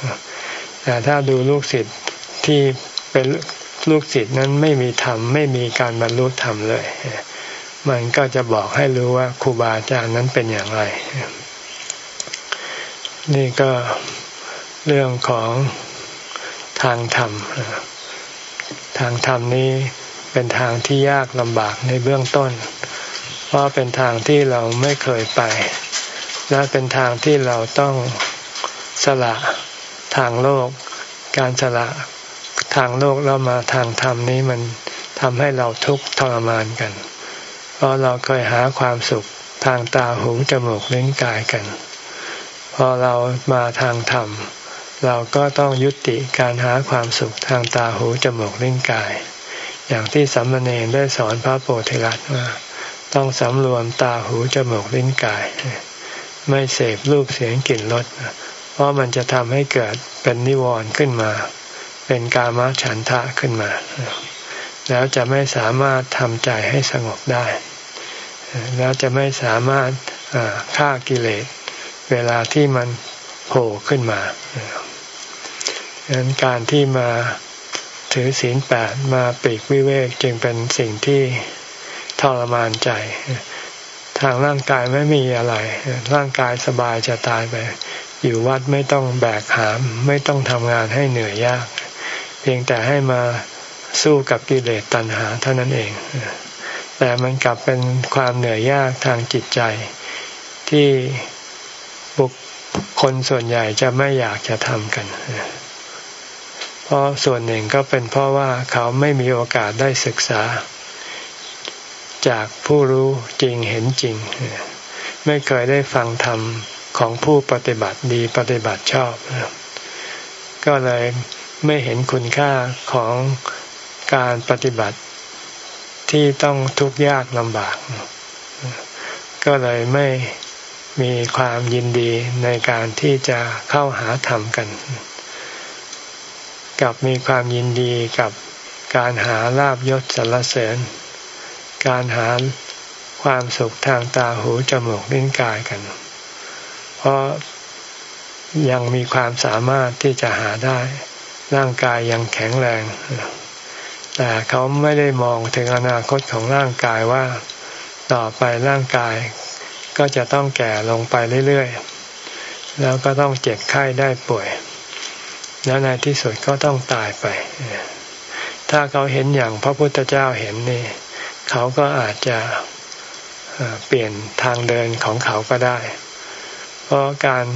Speaker 1: แต่ถ้าดูลูกศิษย์ที่เป็นลูกศิษย์นั้นไม่มีธรรมไม่มีการบรรลุธรรมเลย มันก็จะบอกให้รู้ว่าครูบาอาจารย์นั้นเป็นอย่างไร นี่ก็เรื่องของทางธรรม ทางธรรมนี้เป็นทางที่ยากลำบากในเบื้องต้น เพราะเป็นทางที่เราไม่เคยไป และเป็นทางที่เราต้องสละทางโลก การสละทางโลกแล้วมาทางธรรมนี้มันทำให้เราทุกข์ทรมานกัน เพราะเราเคยหาความสุขทางตาหูจมูกลิ้นกายกัน พอเรามาทางธรรม เราก็ต้องยุติการหาความสุขทางตาหูจมูกลิ้นกาย อย่างที่สัมมาเนได้สอนพระโพธิลัตว่าต้องสำรวมตาหูจมูกลิ้นกาย ไม่เสพรูปเสียงกลิ่นรสเพราะมันจะทำให้เกิดเป็นนิวรณ์ขึ้นมา เป็นกามฉันทะขึ้นมา แล้วจะไม่สามารถทำใจให้สงบได้ แล้วจะไม่สามารถฆ่ากิเลส เวลาที่มันโผล่ขึ้นมาดังนั้นการที่มาถือศีลแปดมาปีกวิเวกจึงเป็นสิ่งที่ทรมานใจ ทางร่างกายไม่มีอะไร ร่างกายสบายจะตายไป อยู่วัดไม่ต้องแบกหาม ไม่ต้องทำงานให้เหนื่อยยาก เพียงแต่ให้มาสู้กับกิเลสตัณหาเท่านั้นเอง แต่มันกลับเป็นความเหนื่อยยากทางจิตใจ ที่บุคคลส่วนใหญ่จะไม่อยากจะทำกัน เพราะส่วนหนึ่งก็เป็นเพราะว่าเขาไม่มีโอกาสได้ศึกษา จากผู้รู้จริงเห็นจริง ไม่เคยได้ฟังธรรมของผู้ปฏิบัติดีปฏิบัติชอบ ก็เลยไม่เห็นคุณค่าของการปฏิบัติที่ต้องทุกข์ยากลำบาก ก็เลยไม่มีความยินดีในการที่จะเข้าหาธรรมกันกับมีความยินดีกับการหาลาบยศสรรเสริญ การหาความสุขทางตาหูจมูกลิ้นกายกัน เพราะยังมีความสามารถที่จะหาได้ ร่างกายยังแข็งแรง แต่เขาไม่ได้มองถึงอนาคตของร่างกายว่า ต่อไปร่างกายก็จะต้องแก่ลงไปเรื่อยๆ แล้วก็ต้องเจ็บไข้ได้ป่วย แล้วในที่สุดก็ต้องตายไป ถ้าเขาเห็นอย่างพระพุทธเจ้าเห็นนี่ เขาก็อาจจะเปลี่ยนทางเดินของเขาก็ได้ เพราะการ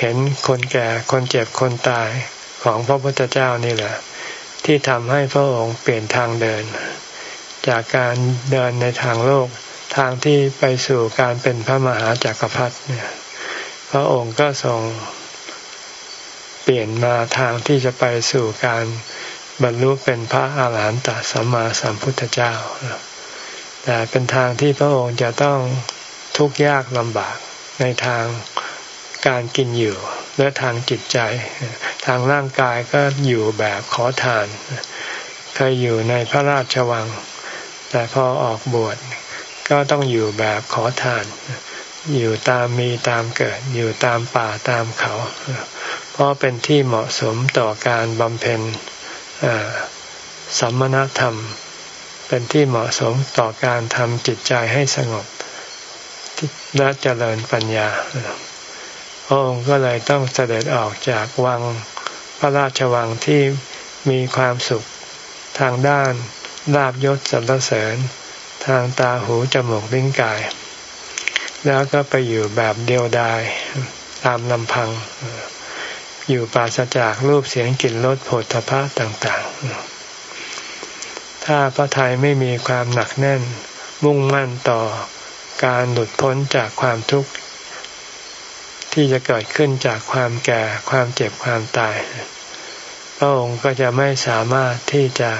Speaker 1: เห็นคนแก่คนเจ็บคนตายของพระพุทธเจ้านี่แหละ ที่ทำให้พระองค์เปลี่ยนทางเดิน จากการเดินในทางโลกทางที่ไปสู่การเป็นพระมหาจากักรพรรดิเนี่ยพระองค์ก็ทรงเปลี่ยนมาทางที่จะไปสู่การ บรรลุเป็นพระอาหารหันตสัมมาสัมพุทธเจ้า แต่เป็นทางที่พระองค์จะต้องทุกข์ยากลำบากในทางการกินอยู่และทางจิตใจ ทางร่างกายก็อยู่แบบขอทานเคยอยู่ในพระราชวัง แต่พอออกบวชก็ต้องอยู่แบบขอทาน อยู่ตามมีตามเกิด อยู่ตามป่าตามเขา เพราะเป็นที่เหมาะสมต่อการบำเพ็ญ สัมมณธรรม เป็นที่เหมาะสมต่อการทำจิตใจให้สงบและเจริญปัญญา พระองค์ก็เลยต้องเสด็จออกจากวังพระราชวังที่มีความสุขทางด้านลาบยศสรรเสริญ ทางตาหูจมูกลิ้นกาย แล้วก็ไปอยู่แบบเดียวดายตามลำพัง อยู่ปราศจากรูปเสียงกลิ่นรสผลทพะต่างๆ ถ้าพระไทยไม่มีความหนักแน่น มุ่งมั่นต่อการหลุดพ้นจากความทุกข์ที่จะเกิดขึ้นจากความแก่ความเจ็บความตาย พระองค์ก็จะไม่สามารถที่จะ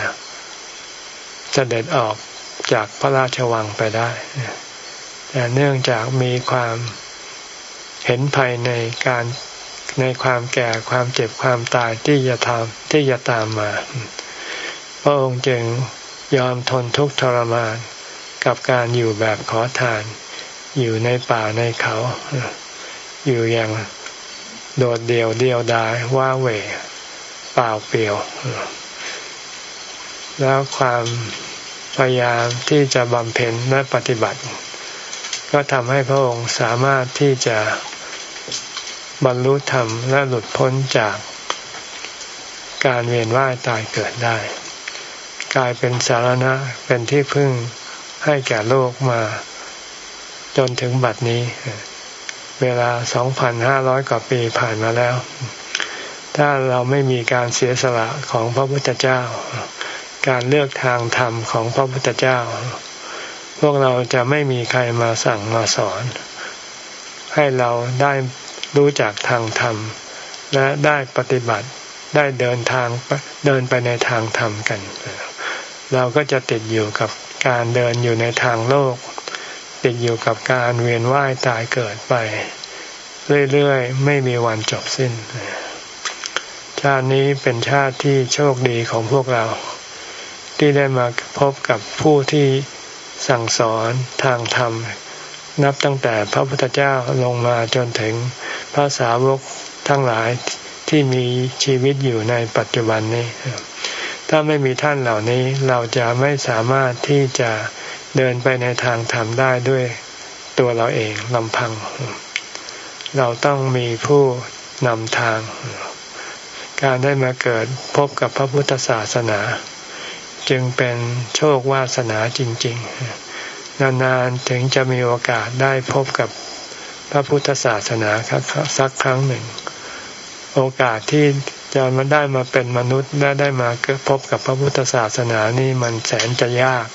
Speaker 1: เสด็จออกจากพระราชวังไปได้ แต่เนื่องจากมีความเห็นภัยในการ ในความแก่ความเจ็บความตายที่จะทำที่จะตามมา พระองค์จึงยอมทนทุกข์ทรมานกับการอยู่แบบขอทาน อยู่ในป่าในเขา อยู่อย่างโดดเดี่ยวเดียวดายว่าเหวเปล่าเปลี่ยว แล้วความพยายามที่จะบำเพ็ญและปฏิบัติ ก็ทำให้พระองค์สามารถที่จะ บรรลุธรรมและหลุดพ้นจากการเวียนว่ายตายเกิดได้ กลายเป็นสารณะเป็นที่พึ่งให้แก่โลกมา จนถึงบัดนี้ เวลา 2,500 กว่าปีผ่านมาแล้ว ถ้าเราไม่มีการเสียสละของพระพุทธเจ้า การเลือกทางธรรมของพระพุทธเจ้า พวกเราจะไม่มีใครมาสั่งมาสอน ให้เราได้ รู้จักทางธรรม และได้ปฏิบัติได้เดินทางเดินไปในทางธรรมกัน เราก็จะติดอยู่กับการเดินอยู่ในทางโลก ติดอยู่กับการเวียนว่ายตายเกิดไป เรื่อยๆ ไม่มีวันจบสิ้น ชาตินี้เป็นชาติที่โชคดีของพวกเรา ที่ได้มาพบกับผู้ที่สั่งสอนทางธรรม นับตั้งแต่พระพุทธเจ้าลงมาจนถึง พระสาวกทั้งหลายที่มีชีวิตอยู่ในปัจจุบันนี้ ถ้าไม่มีท่านเหล่านี้เราจะไม่สามารถที่จะเดินไปในทางธรรมได้ด้วยตัวเราเองลำพัง เราต้องมีผู้นำทาง การได้มาเกิดพบกับพระพุทธศาสนา จึงเป็นโชควาสนาจริง ๆ นานๆถึงจะมีโอกาสได้พบกับ พระพุทธศาสนาสักครั้งหนึ่ง โอกาสที่จะมาได้มาเป็นมนุษย์และได้มาพบกับพระพุทธศาสนานี่มันแสนจะยาก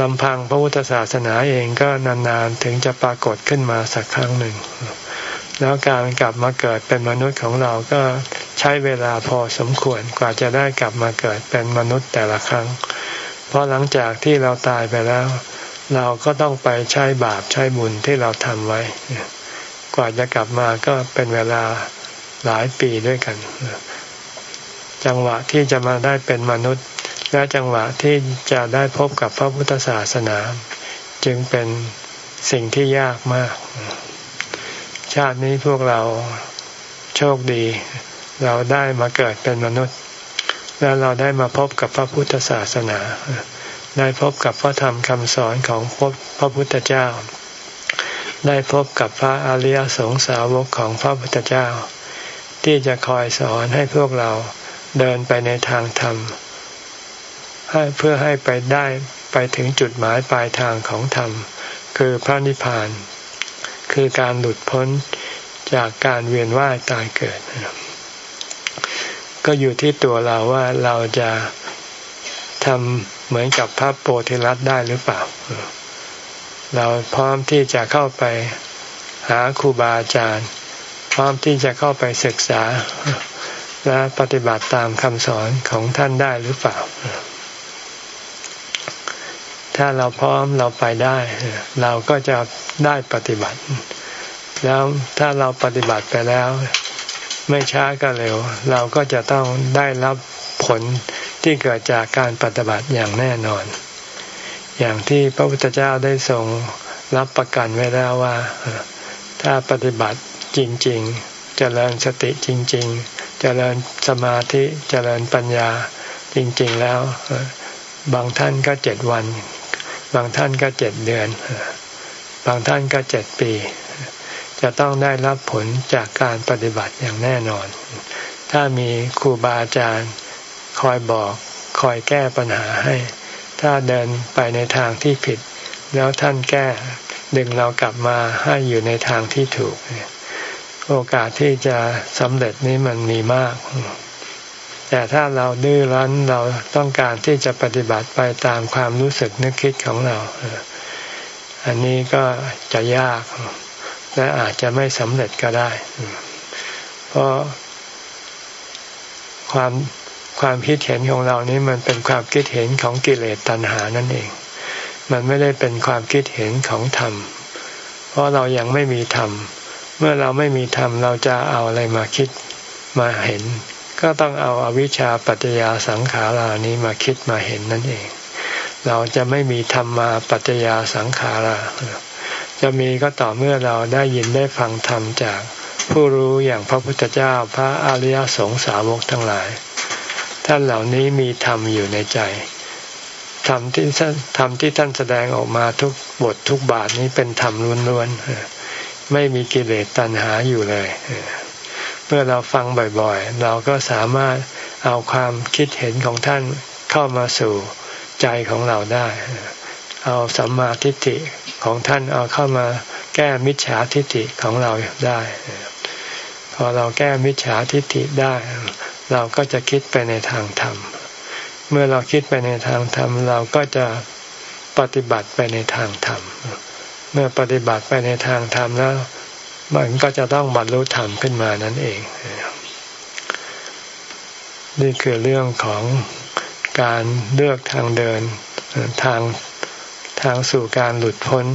Speaker 1: ลำพังพระพุทธศาสนาเองก็นานๆถึงจะปรากฏขึ้นมาสักครั้งหนึ่ง แล้วการกลับมาเกิดเป็นมนุษย์ของเราก็ใช้เวลาพอสมควรกว่าจะได้กลับมาเกิดเป็นมนุษย์แต่ละครั้ง เพราะหลังจากที่เราตายไปแล้ว เราก็ต้องไปใช้บาปใช้บุญที่เราทำไว้ กว่าจะกลับมาก็เป็นเวลาหลายปีด้วยกัน จังหวะที่จะมาได้เป็นมนุษย์ และจังหวะที่จะได้พบกับพระพุทธศาสนา จึงเป็นสิ่งที่ยากมาก ชาตินี้พวกเราโชคดี เราได้มาเกิดเป็นมนุษย์ แล้วเราได้มาพบกับพระพุทธศาสนา ได้พบกับพระธรรมคำสอนของพระพุทธเจ้า ได้พบกับพระอริยสงสาวกของพระพุทธเจ้า ที่จะคอยสอนให้พวกเราเดินไปในทางธรรมให้เพื่อให้ไปได้ไปถึงจุดหมายปลายทางของธรรม คือพระนิพพาน คือการหลุดพ้นจากการเวียนว่ายตายเกิด ก็อยู่ที่ตัวเราว่าเราจะทำ เหมือนกับพระโพธิลัตได้หรือเปล่า เราพร้อมที่จะเข้าไปหาครูบาอาจารย์ พร้อมที่จะเข้าไปศึกษา และปฏิบัติตามคำสอนของท่านได้หรือเปล่า ถ้าเราพร้อมเราไปได้ เราก็จะได้ปฏิบัติ แล้วถ้าเราปฏิบัติไปแล้ว ไม่ช้าก็เร็ว เราก็จะต้องได้รับ ผลที่เกิดจากการปฏิบัติอย่างแน่นอน อย่างที่พระพุทธเจ้าได้ทรงรับประกันไว้แล้วว่า ถ้าปฏิบัติจริงๆจเจริญสติจริงๆจเจริญสมาธิจเจริญปัญญาจริง ๆ แล้ว บางท่านก็เจ็ดวัน บางท่านก็เจ็ดเดือน บางท่านก็เจ็ดปี จะต้องได้รับผลจากการปฏิบัติอย่างแน่นอน ถ้ามีครูบาอาจารย์ คอยบอกคอยแก้ปัญหาให้ ถ้าเดินไปในทางที่ผิด แล้วท่านแก้ดึงเรากลับมาให้อยู่ในทางที่ถูก โอกาสที่จะสำเร็จนี้มันมีมาก แต่ถ้าเราดื้อรั้นเราต้องการที่จะปฏิบัติไปตามความรู้สึกนึกคิดของเรา อันนี้ก็จะยาก และอาจจะไม่สำเร็จก็ได้ เพราะความ ความคิดเห็นของเรานี้มันเป็นความคิดเห็นของกิเลสตัณหานั่นเอง มันไม่ได้เป็นความคิดเห็นของธรรม เพราะเรายังไม่มีธรรม เมื่อเราไม่มีธรรมเราจะเอาอะไรมาคิดมาเห็น ก็ต้องเอาอาวิชชาปัจจยาสังขารานี้มาคิดมาเห็นนั่นเอง เราจะไม่มีธรรมมาปัจจยาสังขารา จะมีก็ต่อเมื่อเราได้ยินได้ฟังธรรมจากผู้รู้อย่างพระพุทธเจ้าพระอริยสงสาวกทั้งหลาย ท่านเหล่านี้มีธรรมอยู่ในใจธรรมที่ธรรมที่ท่านแสดงออกมาทุกบททุกบาทนี้เป็นธรรมล้วนๆไม่มีกิเลสตัณหาอยู่เลยเมื่อเราฟังบ่อยๆ เราก็สามารถเอาความคิดเห็นของท่านเข้ามาสู่ใจของเราได้ เอาสัมมาทิฏฐิของท่านเอาเข้ามาแก้มิจฉาทิฏฐิของเราได้ พอเราแก้มิจฉาทิฏฐิได้ เราก็จะคิดไปในทางธรรม เมื่อเราคิดไปในทางธรรม เราก็จะปฏิบัติไปในทางธรรม เมื่อปฏิบัติไปในทางธรรมแล้ว มันก็จะต้องบรรลุธรรมขึ้นมานั่นเอง นี่คือเรื่องของการเลือกทางเดินทางทางสู่การหลุดพ้น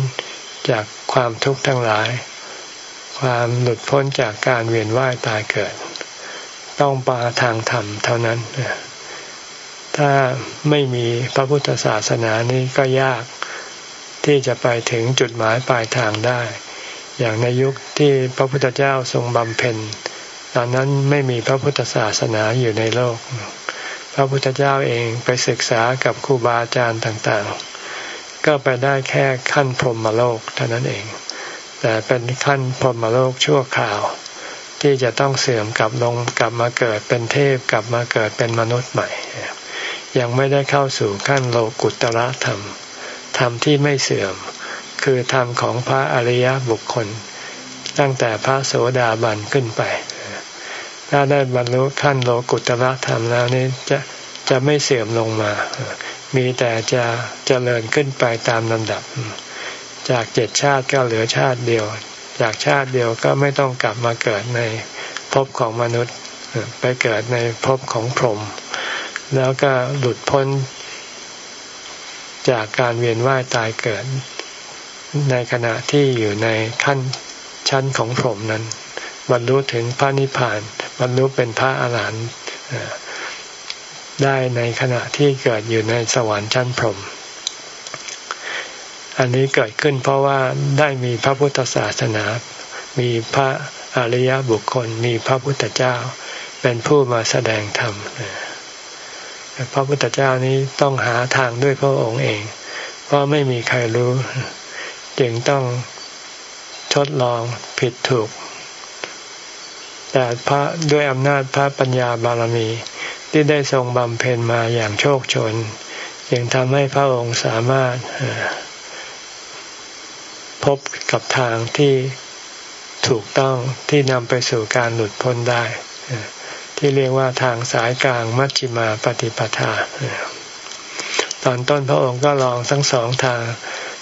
Speaker 1: จากความทุกข์ทั้งหลาย ความหลุดพ้นจากการเวียนว่ายตายเกิด ต้องปาทางธรรมเท่านั้น ถ้าไม่มีพระพุทธศาสนานี้ก็ยากที่จะไปถึงจุดหมายปลายทางได้ อย่างในยุคที่พระพุทธเจ้าทรงบำเพ็ญ ตอนนั้นไม่มีพระพุทธศาสนาอยู่ในโลก พระพุทธเจ้าเองไปศึกษากับครูบาอาจารย์ต่างๆ ก็ไปได้แค่ขั้นพรหมโลกเท่านั้นเอง แต่เป็นขั้นพรหมโลกชั่วคราว ที่จะต้องเสื่อมกลับลงกลับมาเกิดเป็นเทพกลับมาเกิดเป็นมนุษย์ใหม่ ยังไม่ได้เข้าสู่ขั้นโลกุตตรธรรม ธรรมที่ไม่เสื่อม คือธรรมของพระอริยบุคคล ตั้งแต่พระโสดาบันขึ้นไป ถ้าได้บรรลุขั้นโลกุตระธรรมแล้วนี่จะจะไม่เสื่อมลงมา มีแต่จะจะเจริญขึ้นไปตามลำดับ จากเจ็ดชาติก็เหลือชาติเดียว จากชาติเดียวก็ไม่ต้องกลับมาเกิดในภพของมนุษย์ไปเกิดในภพของพรหมแล้วก็หลุดพ้นจากการเวียนว่ายตายเกิด ในขณะที่อยู่ในขั้นชั้นของพรหมนั้น บรรลุถึงพระนิพพานบรรลุเป็นพระอาหารหันต์ได้ในขณะที่เกิดอยู่ในสวรรค์ชั้นพรหม อันนี้เกิดขึ้นเพราะว่าได้มีพระพุทธศาสนา มีพระอริยบุคคล มีพระพุทธเจ้า เป็นผู้มาแสดงธรรมพระพุทธเจ้านี้ต้องหาทางด้วยพระองค์เอง เพราะไม่มีใครรู้ จึงต้องทดลองผิดถูก แต่พระด้วยอำนาจพระปัญญาบารมีที่ได้ทรงบำเพ็ญมาอย่างโชคชน จึงทำให้พระองค์สามารถ พบกับทางที่ถูกต้องที่นำไปสู่การหลุดพ้นได้ ที่เรียกว่าทางสายกลางมัชฌิมาปฏิปทา ตอนต้นพระองค์ก็ลองทั้งสองทาง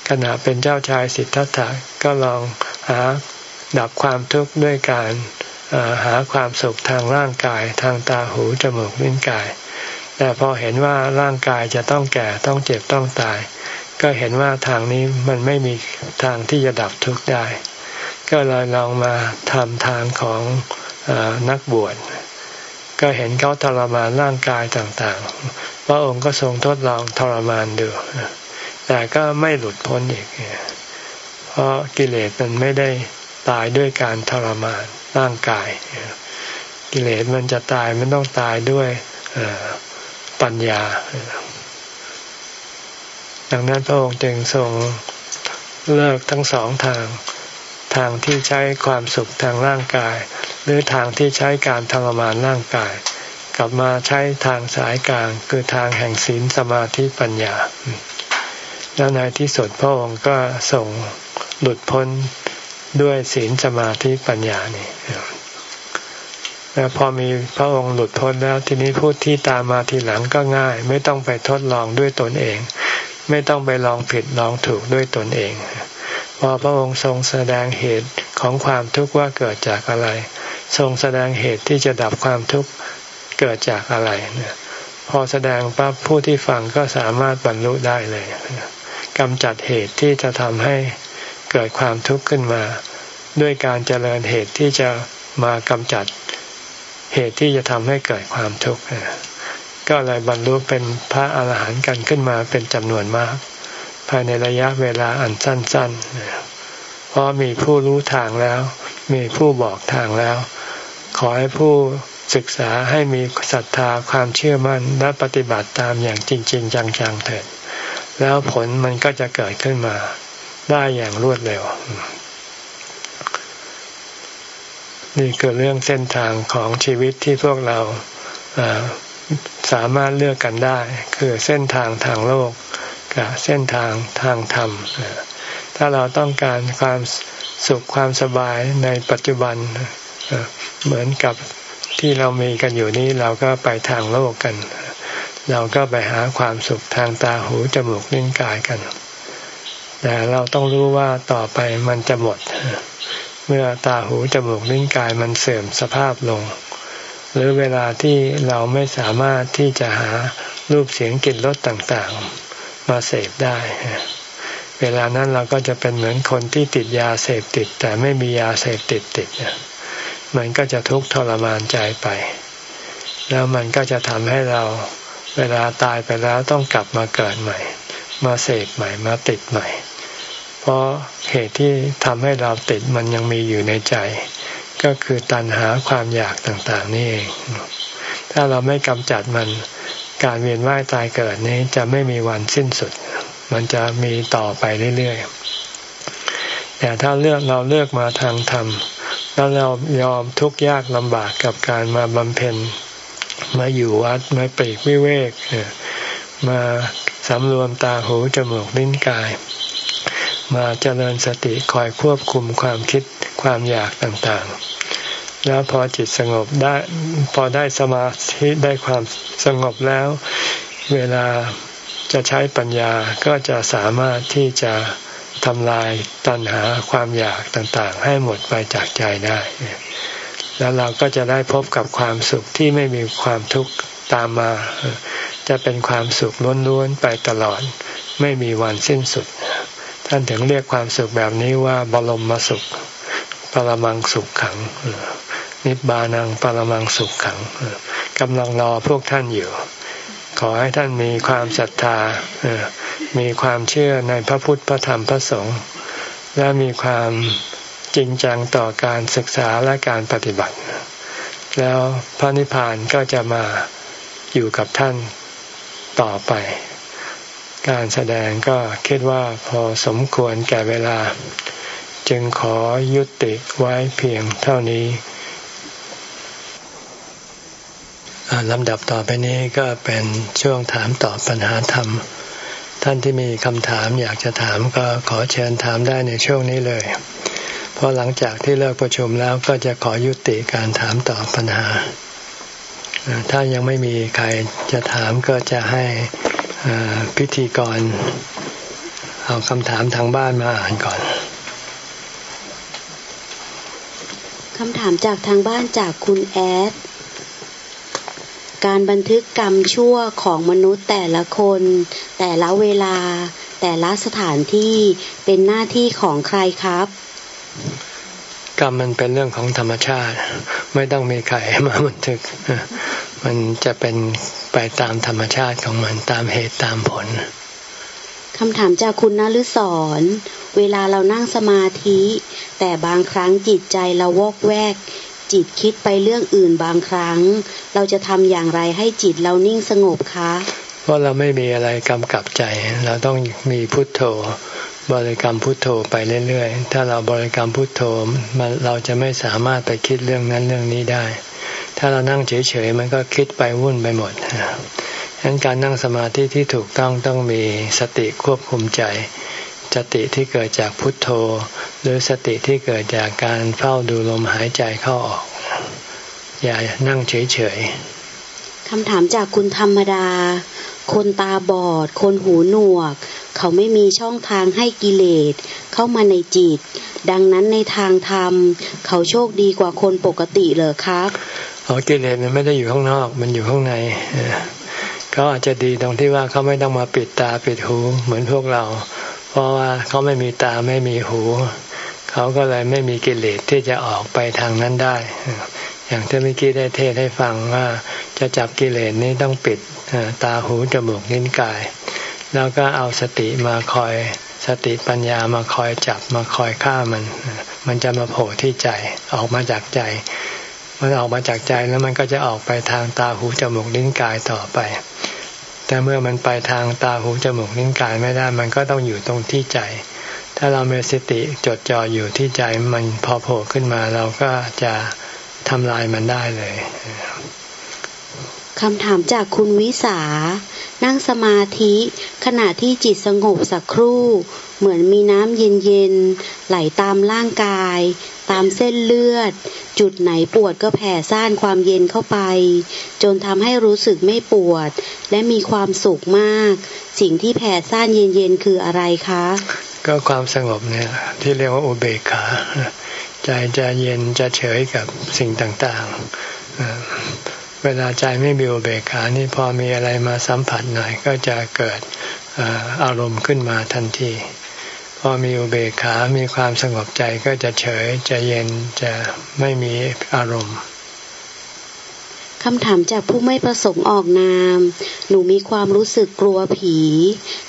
Speaker 1: ขณะเป็นเจ้าชายสิทธัตถะก็ลองหาดับความทุกข์ด้วยการหาความสุขทางร่างกายทางตาหูจมูกลิ้นกาย แต่พอเห็นว่าร่างกายจะต้องแก่ต้องเจ็บต้องตาย ก็เห็นว่าทางนี้มันไม่มีทางที่จะดับทุกข์ได้ ก็เลยลองมาทำทางของอนักบวชก็เห็นเขาทรมานร่างกายต่างๆ พระองค์ก็ทรงทดลองทรมานดู แต่ก็ไม่หลุดพ้นอีก เพราะกิเลสมันไม่ได้ตายด้วยการทรมานร่างกาย กิเลสมันจะตายมันต้องตายด้วยปัญญา ดังนั้นพระองค์จึงทรงเลิกทั้งสองทาง ทางที่ใช้ความสุขทางร่างกาย หรือทางที่ใช้การทรมานร่างกาย กลับมาใช้ทางสายกลางคือทางแห่งศีลสมาธิปัญญา แล้วในที่สุดพระองค์ก็ส่งหลุดพ้นด้วยศีลสมาธิปัญญานี่แล้วพอมีพระองค์หลุดพ้นแล้วทีนี้ผู้ที่ตามมาทีหลังก็ง่าย ไม่ต้องไปทดลองด้วยตนเอง ไม่ต้องไปลองผิดลองถูกด้วยตนเองพอพระองค์ทรงแสดงเหตุของความทุกข์ว่าเกิดจากอะไร ทรงแสดงเหตุที่จะดับความทุกข์เกิดจากอะไรพอแสดงปั๊บผู้ที่ฟังก็สามารถบรรลุได้เลยกำจัดเหตุที่จะทำให้เกิดความทุกข์ขึ้นมา ด้วยการเจริญเหตุที่จะมากำจัดเหตุที่จะทำให้เกิดความทุกข์ ก็เลยบรรลุเป็นพระอาหารหันต์กันขึ้นมาเป็นจำนวนมาก ภายในระยะเวลาอันสั้นๆ เพราะมีผู้รู้ทางแล้ว มีผู้บอกทางแล้ว ขอให้ผู้ศึกษาให้มีศรัทธาความเชื่อมั่นและปฏิบัติตามอย่างจริง ๆ จังๆเถิด แล้วผลมันก็จะเกิดขึ้นมาได้อย่างรวดเร็ว นี่คือเรื่องเส้นทางของชีวิตที่พวกเรา สามารถเลือกกันได้ คือเส้นทางทางโลกกับเส้นทางทางธรรม ถ้าเราต้องการความสุขความสบายในปัจจุบันเหมือนกับที่เรามีกันอยู่นี้เราก็ไปทางโลกกัน เราก็ไปหาความสุขทางตาหูจมูกลิ้นกายกัน แต่เราต้องรู้ว่าต่อไปมันจะหมด เมื่อตาหูจมูกลิ้นกายมันเสื่อมสภาพลง หรือเวลาที่เราไม่สามารถที่จะหารูปเสียงกลิ่นรสต่างๆ มาเสพได้ เวลานั้นเราก็จะเป็นเหมือนคนที่ติดยาเสพติด แต่ไม่มียาเสพติดติดมันก็จะทุกข์ทรมานใจไป แล้วมันก็จะทำให้เราเวลาตายไปแล้วต้องกลับมาเกิดใหม่ มาเสกใหม่มาติดใหม่ เพราะเหตุที่ทำให้เราติดมันยังมีอยู่ในใจ ก็คือตัณหาความอยากต่างๆนี่เอง ถ้าเราไม่กำจัดมันการเวียนว่ายตายเกิดนี้จะไม่มีวันสิ้นสุด มันจะมีต่อไปเรื่อยๆ แต่ถ้าเลือกเราเลือกมาทางธรรม แล้วเรายอมทุกข์ยากลำบากกับการมาบำเพ็ญ มาอยู่วัด มาปรีกวิเวก มาสำรวมตาหูจมูกลิ้นกาย มาเจริญสติคอยควบคุมความคิด ความอยากต่างๆ แล้วพอจิตสงบได้พอได้สมาธิได้ความสงบแล้ว เวลาจะใช้ปัญญาก็จะสามารถที่จะทำลายตัณหาความอยากต่างๆ ให้หมดไปจากใจได้ แล้วเราก็จะได้พบกับความสุขที่ไม่มีความทุกข์ตามมา จะเป็นความสุขล้วนๆไปตลอด ไม่มีวันสิ้นสุด ท่านถึงเรียกความสุขแบบนี้ว่าบรมมสุข ปรมังสุขขัง นิบานังปรมังสุขขังกำลังรอพวกท่านอยู่ ขอให้ท่านมีความศรัทธามีความเชื่อในพระพุทธพระธรรมพระสงฆ์และมีความจริงจังต่อการศึกษาและการปฏิบัติ แล้วพระนิพพานก็จะมาอยู่กับท่านต่อไป การแสดงก็คิดว่าพอสมควรแก่เวลา จึงขอยุติไว้เพียงเท่านี้ลำดับต่อไปนี้ก็เป็นช่วงถามตอบปัญหาธรรม ท่านที่มีคำถามอยากจะถามก็ขอเชิญถามได้ในช่วงนี้เลย เพราะหลังจากที่เลิกประชุมแล้วก็จะขอยุติการถามตอบปัญหา ถ้ายังไม่มีใครจะถามก็จะให้พิธีกรเอาคำถามทางบ้านมาอ่านก่อน
Speaker 2: คำถามจากทางบ้านจากคุณแอด การบันทึกกรรมชั่วของมนุษย์แต่ละคน แต่ละเวลา แต่ละสถานที่เป็นหน้าที่ของใครครับ
Speaker 1: กรรมมันเป็นเรื่องของธรรมชาติ ไม่ต้องมีใครมาบันทึก มันจะเป็นไปตามธรรมชาติของมันตามเหตุตามผล
Speaker 2: คำถามจากคุณนฤศร เวลาเรานั่งสมาธิ แต่บางครั้งจิตใจเราวอกแวก จิตคิดไปเรื่องอื่นบางครั้ง เราจะทำอย่างไรให้จิตเรานิ่งสงบคะ
Speaker 1: เพราะเราไม่มีอะไรกำกับใจ เราต้องมีพุทโธ บริกรรมพุทโธไปเรื่อยๆ ถ้าเราบริกรรมพุทโธมันเราจะไม่สามารถไปคิดเรื่องนั้นเรื่องนี้ได้ ถ้าเรานั่งเฉยๆมันก็คิดไปวุ่นไปหมด ฉะนั้นการนั่งสมาธิที่ถูกต้องต้องมีสติควบคุมใจสติที่เกิดจากพุทโธ หรือสติที่เกิดจากการเฝ้าดูลมหายใจเข้าออก อย่านั่งเฉย
Speaker 2: ๆคำถามจากคุณธรรมดา คนตาบอด คนหูหนวก เขาไม่มีช่องทางให้กิเลสเข้ามาในจิต ดังนั้นในทางธรรม เขาโชคดีกว่าคนปกติเลยครับ
Speaker 1: อ๋อกิเลสมันไม่ได้อยู่ข้างนอก มันอยู่ข้างใน ก็อาจจะดีตรงที่ว่าเขาไม่ต้องมาปิดตาปิดหูเหมือนพวกเรา เพราะว่าเขาไม่มีตาไม่มีหู เขาก็เลยไม่มีกิเลสที่จะออกไปทางนั้นได้ อย่างที่เมื่อกี้ได้เทศให้ฟังว่า จะจับกิเลสนี้ต้องปิดตาหูจมูกนิ้นกาย แล้วก็เอาสติมาคอยสติปัญญามาคอยจับมาคอยฆ่ามัน มันจะมาโผล่ที่ใจออกมาจากใจ มันออกมาจากใจแล้วมันก็จะออกไปทางตาหูจมูกนิ้นกายต่อไป แต่เมื่อมันไปทางตาหูจมูกนิ้นกายไม่ได้ มันก็ต้องอยู่ตรงที่ใจ ถ้าเรามีสติจดจ่ออยู่ที่ใจมันพอโผล่ขึ้นมาเราก็จะทำลายมันได้เลย
Speaker 2: คำถามจากคุณวิสา นั่งสมาธิ ขณะที่จิตสงบสักครู่ เหมือนมีน้ำเย็นๆ ไหลตามร่างกาย ตามเส้นเลือด จุดไหนปวดก็แผ่ซ่านความเย็นเข้าไป จนทำให้รู้สึกไม่ปวด และมีความสุขมาก สิ่งที่แผ่ซ่านเย็นๆคืออะไรคะ
Speaker 1: ก็ความสงบเนี่ยที่เรียกว่าอุเบกขาใจจะเย็นจะเฉยกับสิ่งต่างๆ เวลาใจไม่มีอุเบกขานี่พอมีอะไรมาสัมผัสหน่อยก็จะเกิดอารมณ์ขึ้นมาทันที พอมีอุเบกขา มีความสงบใจก็จะเฉย จะเย็น จะไม่มีอารมณ์
Speaker 2: คำถามจากผู้ไม่ประสงค์ออกนาม หนูมีความรู้สึกกลัวผี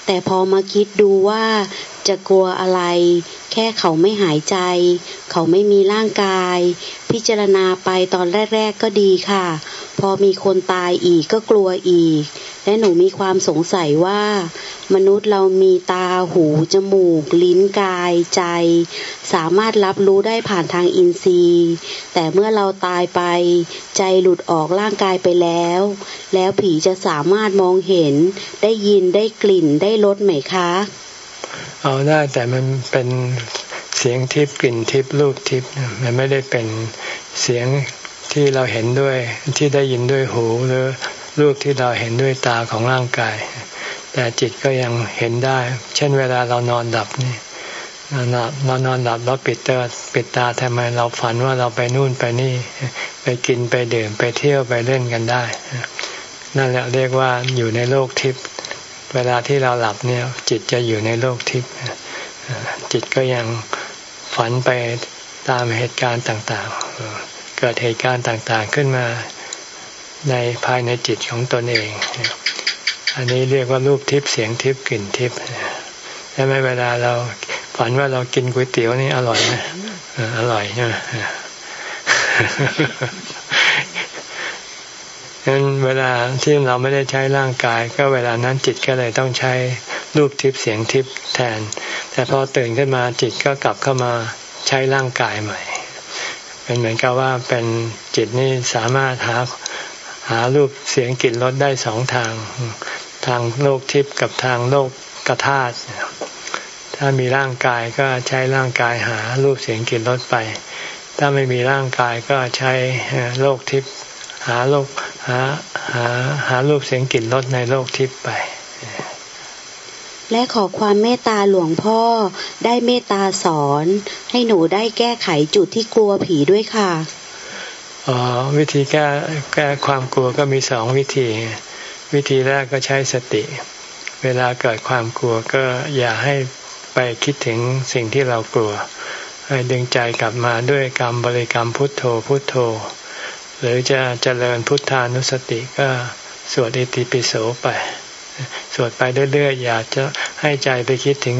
Speaker 2: แต่พอมาคิดดูว่า จะกลัวอะไร แค่เขาไม่หายใจ เขาไม่มีร่างกาย พิจารณาไปตอนแรก ๆ ก็ดีค่ะ พอมีคนตายอีกก็กลัวอีก และหนูมีความสงสัยว่า มนุษย์เรามีตาหู จมูก ลิ้นกายใจ สามารถรับรู้ได้ผ่านทางอินทรีย์ แต่เมื่อเราตายไป ใจหลุดออกร่างกายไปแล้ว แล้วผีจะสามารถมองเห็น ได้ยินได้กลิ่นได้รสไหมคะ
Speaker 1: เอาได้แต่มันเป็นเสียงทิพย์กลิ่นทิพย์รูปทิพย์มันไม่ได้เป็นเสียงที่เราเห็นด้วยที่ได้ยินด้วยหูหรือรูปที่เราเห็นด้วยตาของร่างกาย แต่จิตก็ยังเห็นได้ เช่นเวลาเรานอนหลับนี่เราเรานอนหลับเราปิดตาปิดตาทำไมเราฝันว่าเราไปนู่นไปนี่ ไปกินไปดื่มไปเที่ยวไปเล่นกันได้ นั่นแหละเรียกว่าอยู่ในโลกทิพย์ เวลาที่เราหลับเนี่ยจิตจะอยู่ในโลกทิพย์จิตก็ยังฝันไปตามเหตุการณ์ต่างๆ เกิดเหตุการณ์ต่างๆขึ้นมาในภายในจิตของตนเอง อันนี้เรียกว่ารูปทิพย์เสียงทิพย์กลิ่นทิพย์ใช่ไหมเวลาเราฝันว่าเรากินก๋วยเตี๋ยวนี่อร่อยไหมอร่อยใช่ไหม ฉะนั้นเวลาที่เราไม่ได้ใช้ร่างกาย ก็เวลานั้นจิตก็เลยต้องใช้รูปทิพย์เสียงทิพย์แทน แต่พอตื่นขึ้นมาจิตก็กลับเข้ามาใช้ร่างกายใหม่ เป็นเหมือนกับว่าเป็นจิตนี่สามารถหาหารูปเสียงกลิ่นรสได้สองทาง ทางโลกทิพย์กับทางโลกกระธาตถ้ามีร่างกายก็ใช้ร่างกายหารูปเสียงกลิ่นรสไป ถ้าไม่มีร่างกายก็ใช้โลกทิพย์ หาโลกหาหาหารูปเสียงกลิ่นรสในโลกทิพย์ไป
Speaker 2: และขอความเมตตาหลวงพ่อได้เมตตาสอน ให้หนูได้แก้ไขจุดที่กลัวผีด้วยค่ะ
Speaker 1: อ๋อวิธีแก้แก้ความกลัวก็มีสองวิธี วิธีแรกก็ใช้สติ เวลาเกิดความกลัวก็อย่าให้ไปคิดถึงสิ่งที่เรากลัว ให้ดึงใจกลับมาด้วยกรรมบริกรรมพุทโธพุทโธ หรือจะเจริญพุทธานุสติก็สวดอิติปิโสไป สวดไปเรื่อยๆ อยากจะให้ใจไปคิดถึง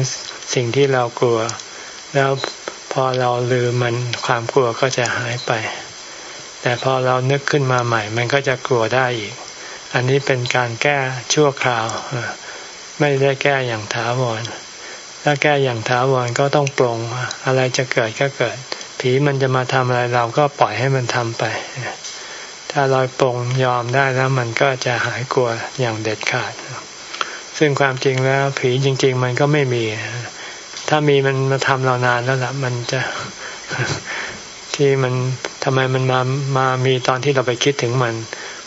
Speaker 1: สิ่งที่เรากลัว แล้วพอเราลืมมันความกลัวก็จะหายไป แต่พอเรานึกขึ้นมาใหม่ มันก็จะกลัวได้อีก อันนี้เป็นการแก้ชั่วคราว ไม่ได้แก้อย่างถาวร ถ้าแก้อย่างถาวรก็ต้องปรงอะไรจะเกิดก็เกิด ผีมันจะมาทำอะไรเราก็ปล่อยให้มันทำไป ถ้าเราปรงยอมได้แล้วมันก็จะหายกลัวอย่างเด็ดขาด ซึ่งความจริงแล้วผีจริง ๆ มันก็ไม่มี ถ้ามีมันมาทำเรานานแล้วล่ะ มันจะที่มันทำไมมันมามามีตอนที่เราไปคิดถึงมัน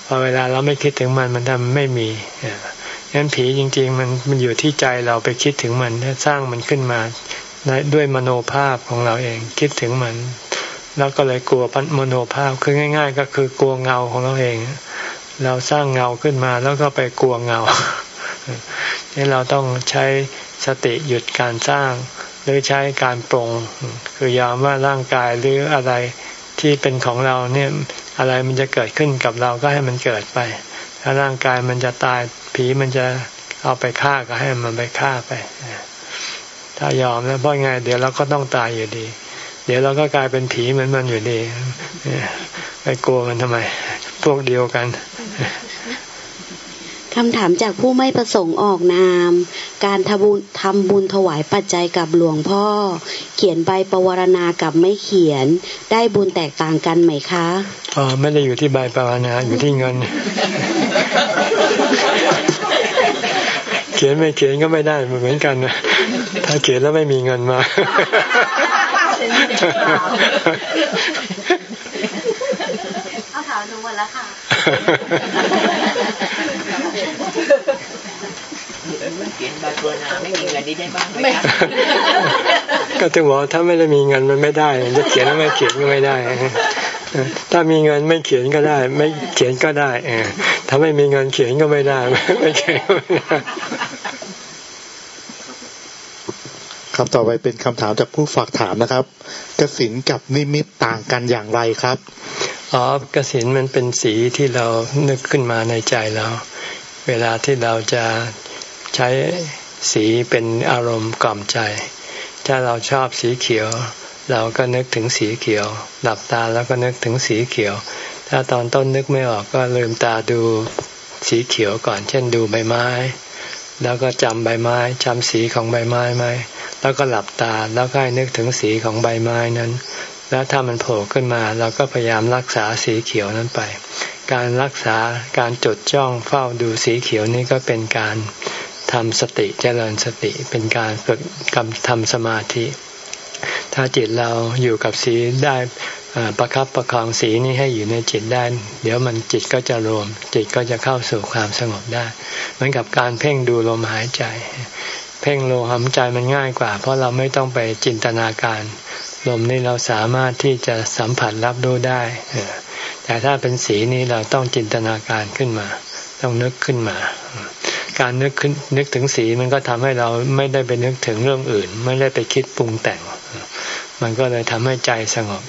Speaker 1: พอเวลาเราไม่คิดถึงมันมันทำไม่มีงั้นผีจริง ๆ มันมันอยู่ที่ใจเราไปคิดถึงมันสร้างมันขึ้นมาด้วยมโนภาพของเราเองคิดถึงมัน แล้วก็เลยกลัวพันมโนภาพคือง่าย ๆ ก็คือกลัวเงาของเราเอง เราสร้างเงาขึ้นมาแล้วก็ไปกลัวเงานี่เราต้องใช้สติหยุดการสร้าง หรือใช้การปรงคือยอมว่าร่างกายหรืออะไรที่เป็นของเราเนี่ยอะไรมันจะเกิดขึ้นกับเราก็ให้มันเกิดไป ถ้าร่างกายมันจะตายผีมันจะเอาไปฆ่าก็ให้มันไปฆ่าไป ถ้ายอมแล้วเพราะไงเดี๋ยวเราก็ต้องตายอยู่ดี เดี๋ยวเราก็กลายเป็นผีเหมือนมันอยู่ดีไปกลัวมันทำไม พวกเดียวกัน
Speaker 2: คำถามจากผู้ไม่ประสงค์ออกนาม การทำบุญทำบุญถวายปัจจัยกับหลวงพ่อ เขียนใบประวรณากับไม่เขียน ได้บุญแตกต่างกันไหมคะ
Speaker 1: อ๋อไม่ได้อยู่ที่ใบประวรณาอยู่ที่เงิน เขียนไม่เขียนก็ไม่ได้เหมือนกันนะถ้าเขียนแล้วไม่มีเงินมา
Speaker 2: เอาถามหนูหมดแล้วค่ะ
Speaker 1: เขียนบาตัวนาไม่มีเงินนี้ได้บ้างไหมก็ถึงบอกถ้าไม่ได้มีเงินมันไม่ได้ จะเขียนแล้วไม่เขียนก็ไม่ได้ถ้ามีเงินไม่เขียนก็ได้ ไม่เขียนก็ได้เอถ้าไม่มีเงินเขียนก็ไม่ได้ ไม่เขียนก็ไม่ได้
Speaker 3: ครับต่อไปเป็นคำถามจากผู้ฝากถามนะครับ กสินกับนิมิตต่างกันอย่างไรครับ
Speaker 1: อ๋อกสินมันเป็นสีที่เรานึกขึ้นมาในใจเรา เวลาที่เราจะใช้สีเป็นอารมณ์กล่อมใจ ถ้าเราชอบสีเขียว เราก็นึกถึงสีเขียว หลับตาแล้วก็นึกถึงสีเขียว ถ้าตอนต้นนึกไม่ออกก็ลืมตาดูสีเขียวก่อน เช่นดูใบไม้ แล้วก็จำใบไม้จำสีของใบไม้ไหม แล้วก็หลับตาแล้วก็นึกถึงสีของใบไม้นั้น แล้วถ้ามันโผล่ขึ้นมาเราก็พยายามรักษาสีเขียวนั้นไป การรักษาการจดจ้องเฝ้าดูสีเขียวนี้ก็เป็นการทำสติเจริญสติเป็นการฝึกกำทำสมาธิ ถ้าจิตเราอยู่กับสีได้ประครับประคองสีนี้ให้อยู่ในจิตได้ เดี๋ยวมันจิตก็จะรวม จิตก็จะเข้าสู่ความสงบได้ เหมือนกับการเพ่งดูลมหายใจ พ่งลมหายใจมันง่ายกว่า เพราะเราไม่ต้องไปจินตนาการ ลมนี้เราสามารถที่จะสัมผัสรับรู้ได้แต่ถ้าเป็นสีนี้เราต้องจินตนาการขึ้นมา ต้องนึกขึ้นมา การนึกขึ้นนึกถึงสีมันก็ทำให้เราไม่ได้ไปนึกถึงเรื่องอื่น ไม่ได้ไปคิดปรุงแต่ง มันก็เลยทำให้ใจสงบ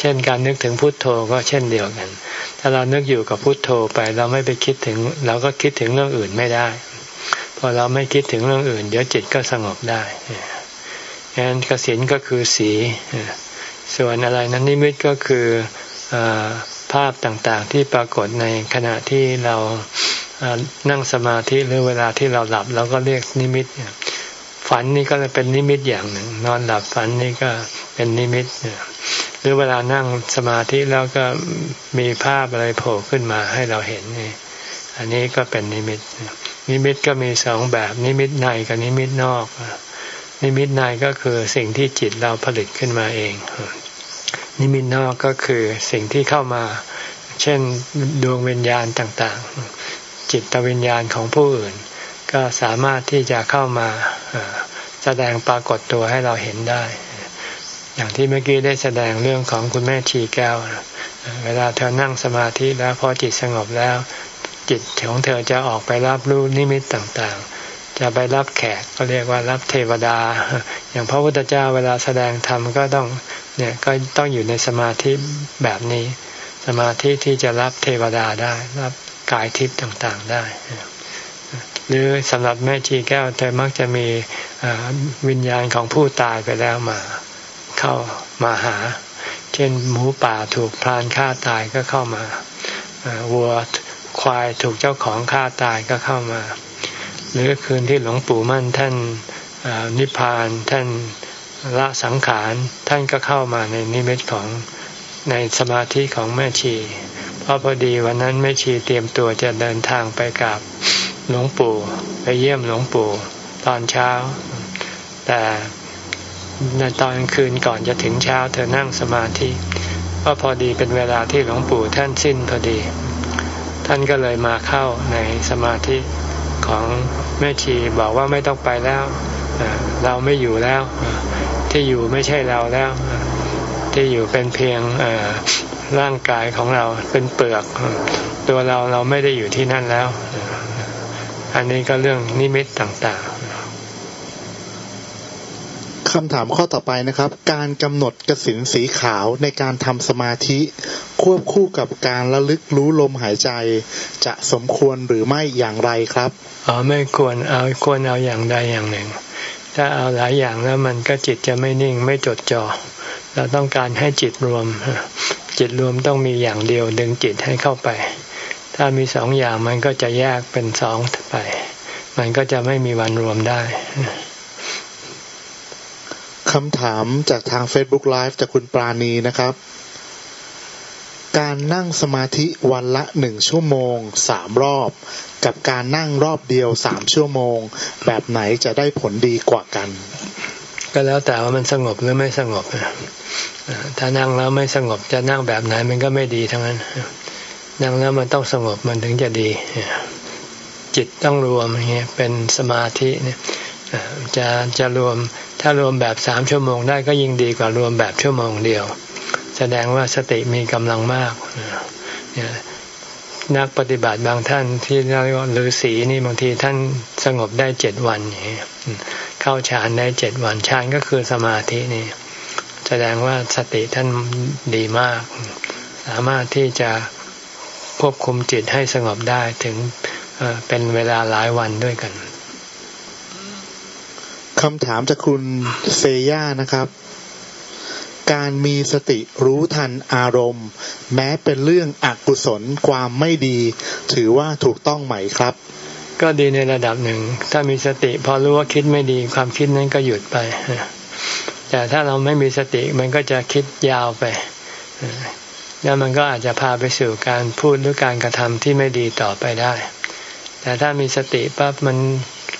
Speaker 1: เช่นการนึกถึงพุทโธก็เช่นเดียวกัน ถ้าเรานึกอยู่กับพุทโธไป เราไม่ไปคิดถึง เราก็คิดถึงเรื่องอื่นไม่ได้ พอเราไม่คิดถึงเรื่องอื่น เดี๋ยวจิตก็สงบได้งนั้นกสินก็คือสี ส่วนอะไรนั้นนิมิตก็คืออภาพต่างๆ ที่ปรากฏในขณะที่เรานั่งสมาธิหรือเวลาที่เราหลับเราก็เรียกนิมิต ฝันนี่ก็เป็นนิมิตอย่างหนึ่ง นอนหลับฝันนี่ก็เป็นนิมิตหรือเวลานั่งสมาธิแล้วก็มีภาพอะไรโผล่ขึ้นมาให้เราเห็นนี่อันนี้ก็เป็นนิมิต นิมิตก็มีสองแบบ นิมิตในกับนิมิตนอก นิมิตในก็คือสิ่งที่จิตเราผลิตขึ้นมาเอง นิมิตนอกก็คือสิ่งที่เข้ามา เช่นดวงวิญญาณต่างๆ จิตวิญญาณของผู้อื่น ก็สามารถที่จะเข้ามาแสดงปรากฏตัวให้เราเห็นได้ อย่างที่เมื่อกี้ได้แสดงเรื่องของคุณแม่ชีแก้ว เวลาเธอนั่งสมาธิแล้วพอจิตสงบแล้ว จิตของเธอจะออกไปรับรู้นิมิตต่างๆ จะไปรับแขกก็เรียกว่ารับเทวดา อย่างพระพุทธเจ้าเวลาแสดงธรรมก็ต้องเนี่ยก็ต้องอยู่ในสมาธิแบบนี้ สมาธิที่จะรับเทวดาได้ รับกายทิพย์ต่างๆได้ หรือสำหรับแม่ชีแก้วเธอมักจะมีวิญญาณของผู้ตายไปแล้วมา เข้ามาหา เช่นหมูป่าถูกพรานฆ่าตายก็เข้ามาวัว ควายถูกเจ้าของฆ่าตายก็เข้ามา หรือคืนที่หลวงปู่มั่นท่านนิพพานท่านละสังขารท่านก็เข้ามาในนิมิตของในสมาธิของแม่ชีเพราะพอดีวันนั้นแม่ชีเตรียมตัวจะเดินทางไปกับหลวงปู่ไปเยี่ยมหลวงปู่ตอนเช้า แต่ในตอนคืนก่อนจะถึงเช้า เธอนั่งสมาธิเพราพอดีเป็นเวลาที่หลวงปู่ท่านสิ้นพอดี ท่านก็เลยมาเข้าในสมาธิของแม่ชีบอกว่าไม่ต้องไปแล้วเราไม่อยู่แล้ว ที่อยู่ไม่ใช่เราแล้ว ที่อยู่เป็นเพียงร่างกายของเราเป็นเปลือก ตัวเราเราไม่ได้อยู่ที่นั่นแล้ว อันนี้ก็เรื่องนิมิตต่าง
Speaker 3: ๆ คำถามข้อต่อไปนะครับ การกำหนดกสินสีขาวในการทำสมาธิ ควบคู่กับการระลึกรู้ลมหายใจ จะสมควรหรือไม่อย่างไรครับ
Speaker 1: อ๋อไม่ควรเอาควรเอาอย่างใดอย่างหนึ่ง ถ้าเอาหลายอย่างแล้วมันก็จิตจะไม่นิ่งไม่จดจอ่อเราต้องการให้จิตรวม จิตรวมต้องมีอย่างเดียวดึงจิตให้เข้าไป ถ้ามีสองอย่างมันก็จะแยกเป็นสองไป มันก็จะไม่มีวันรวมได้
Speaker 3: คำถามจากทาง Facebook Live จากคุณปราณีนะครับ การนั่งสมาธิวันละหนึ่งชั่วโมงสามรอบ กับการนั่งรอบเดียวสามชั่วโมง แบบไหนจะได้ผลดีกว่ากัน
Speaker 1: ก็แล้วแต่ว่ามันสงบหรือไม่สงบนะถ้านั่งแล้วไม่สงบจะนั่งแบบไหนมันก็ไม่ดีทั้งนั้น นั่งแล้วมันต้องสงบมันถึงจะดี จิตต้องรวมอย่างเงี้ยเป็นสมาธิเนี่ยจะจะรวม ถ้ารวมแบบสามชั่วโมงได้ก็ยิ่งดีกว่ารวมแบบชั่วโมงเดียว แสดงว่าสติมีกำลังมากนักปฏิบัติบางท่านที่เรียกว่าฤาษีนี่บางทีท่านสงบได้เจ็ดวันเข้าฌานได้เจ็ดวันฌานก็คือสมาธินี่แสดงว่าสติท่านดีมาก สามารถที่จะควบคุมจิตให้สงบได้ถึงเป็นเวลาหลายวันด้วยกัน
Speaker 3: คำถามจากคุณเซย่านะครับ การมีสติรู้ทันอารมณ์ แม้เป็นเรื่องอกุศลความไม่ดี ถือว่าถูกต้องไหมครับ
Speaker 1: ก็ดีในระดับหนึ่ง ถ้ามีสติพอรู้ว่าคิดไม่ดี ความคิดนั้นก็หยุดไป แต่ถ้าเราไม่มีสติมันก็จะคิดยาวไป แล้วมันก็อาจจะพาไปสู่การพูดหรือการกระทำที่ไม่ดีต่อไปได้ แต่ถ้ามีสติปั๊บมัน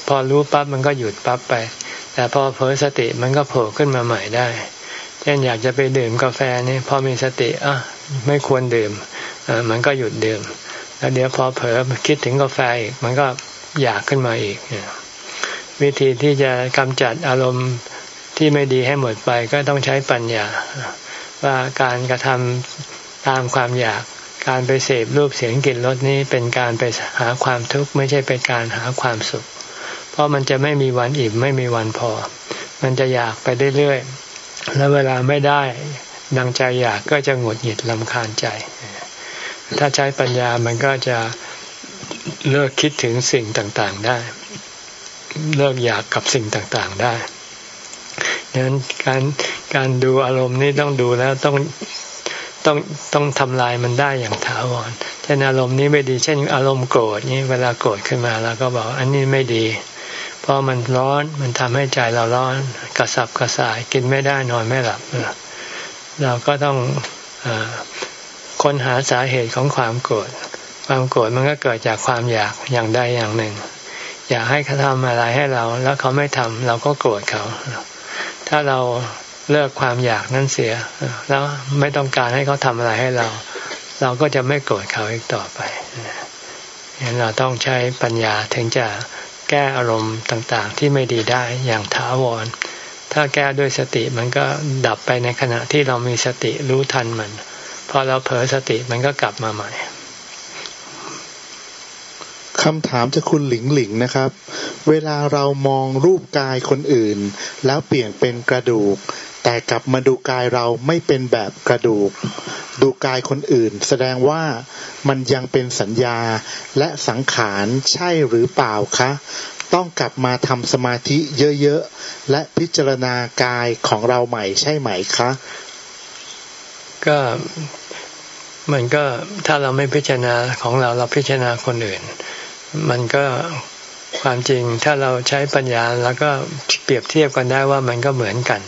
Speaker 1: พอรู้ปั๊บมันก็หยุดปั๊บไป แต่พอเผลอสติมันก็โผล่ขึ้นมาใหม่ได้ เช่นอยากจะไปดื่มกาแฟนี่พอมีสติอะไม่ควรดื่มมันก็หยุดดื่ม แล้วเดี๋ยวพอเผลอคิดถึงกาแฟอีกมันก็อยากขึ้นมาอีก วิธีที่จะกำจัดอารมณ์ที่ไม่ดีให้หมดไปก็ต้องใช้ปัญญา ว่าการกระทำตามความอยากการไปเสพรูปเสียงกลิ่นรสนี้เป็นการไปหาความทุกข์ไม่ใช่เป็นการหาความสุข เพราะมันจะไม่มีวันอิ่มไม่มีวันพอ มันจะอยากไปเรื่อยๆ แล้วเวลาไม่ได้ดังใจอยากก็จะหงุดหงิดลำคาญใจ ถ้าใช้ปัญญามันก็จะเลิกคิดถึงสิ่งต่างๆได้ เลิกอยากกับสิ่งต่างๆได้ดังนั้นการการดูอารมณ์นี่ต้องดูแล้วต้องต้องต้องทำลายมันได้อย่างถาวร เช่นอารมณ์นี้ไม่ดี เช่นอารมณ์โกรธนี่เวลาโกรธขึ้นมาแล้วก็บอกอันนี้ไม่ดี เพราะมันร้อนมันทำให้ใจเราร้อนกระสับกระส่ายกินไม่ได้นอนไม่หลับ เราก็ต้องอค้นหาสาเหตุของความโกรธความโกรธมันก็เกิดจากความอยากอย่างใดอย่างหนึ่ง อยากให้เขาทำอะไรให้เรา แล้วเขาไม่ทำเราก็โกรธเขา ถ้าเราเลิกความอยากนั้นเสีย แล้วไม่ต้องการให้เขาทำอะไรให้เรา เราก็จะไม่โกรธเขาอีกต่อไปเราต้องใช้ปัญญาถึงจะ แก้อารมณ์ต่างๆ ที่ไม่ดีได้อย่างถาวร ถ้าแก้ด้วยสติมันก็ดับไปในขณะที่เรามีสติรู้ทันมัน พอเราเผลอสติมันก็กลับมาใหม่
Speaker 3: คำถามจากคุณหลิงหลิงนะครับ เวลาเรามองรูปกายคนอื่น แล้วเปลี่ยนเป็นกระดูก แต่กลับมาดูกายเราไม่เป็นแบบกระดูก ดูกายคนอื่น แสดงว่ามันยังเป็นสัญญาและสังขารใช่หรือเปล่าคะ ต้องกลับมาทำสมาธิเยอะๆ และพิจารณากายของเราใหม่ใช่ไหมคะ
Speaker 1: ก็มันก็ถ้าเราไม่พิจารณาของเราเราพิจารณาคนอื่น มันก็ความจริงถ้าเราใช้ปัญญาแล้วก็เปรียบเทียบกันได้ว่ามันก็เหมือนกัน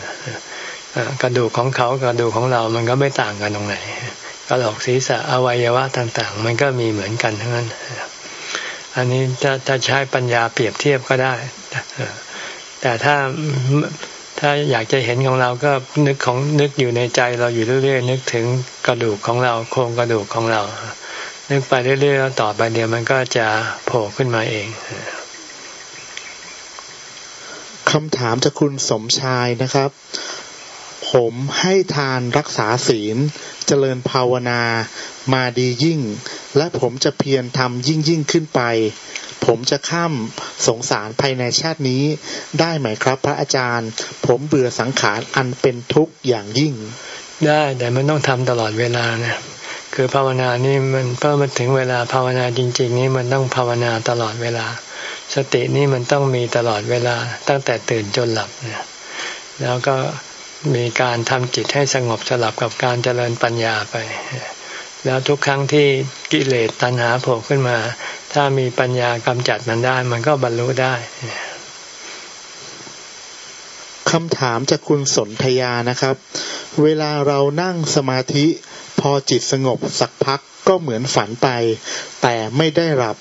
Speaker 1: กระดูกของเขากระดูกของเรามันก็ไม่ต่างกันตรงไหนกระโหลกศีรษะอวัยวะต่าง ๆ มันก็มีเหมือนกันทั้งนั้นอันนี้ถ้าถ้าใช้ปัญญาเปรียบเทียบก็ได้แต่ถ้าถ้าอยากจะเห็นของเราก็นึกของนึกอยู่ในใจเราอยู่เรื่อยๆนึกถึงกระดูกของเราโครงกระดูกของเรา นึกไปเรื่อยๆแล้วต่อไปเดียวมันก็จะโผล่ขึ้นมาเอง
Speaker 3: คำถามจากคุณสมชายนะครับ ผมให้ทานรักษาศีล เจริญภาวนามาดียิ่ง และผมจะเพียรทำยิ่งยิ่งขึ้นไป ผมจะข้ามสงสารภายในชาตินี้ ได้ไหมครับพระอาจารย์ ผมเบื่อสังขารอันเป็นทุกข์อย่างยิ่ง
Speaker 1: ได้แต่มันต้องทำตลอดเวลานะคือภาวนานี่มันเพิ่มมันถึงเวลาภาวนาจริง ๆ นี่มันต้องภาวนาตลอดเวลา สตินี่มันต้องมีตลอดเวลาตั้งแต่ตื่นจนหลับเนี่ยแล้วก็ มีการทำจิตให้สงบสลับกับการเจริญปัญญาไป แล้วทุกครั้งที่กิเลสตัณหาโผล่ขึ้นมา ถ้ามีปัญญากำจัดมันได้ มันก็บรรลุได้
Speaker 3: คำถามจากคุณสนธยานะครับ เวลาเรานั่งสมาธิ พอจิตสงบสักพักก็เหมือนฝันไป แต่ไม่ได้หลับ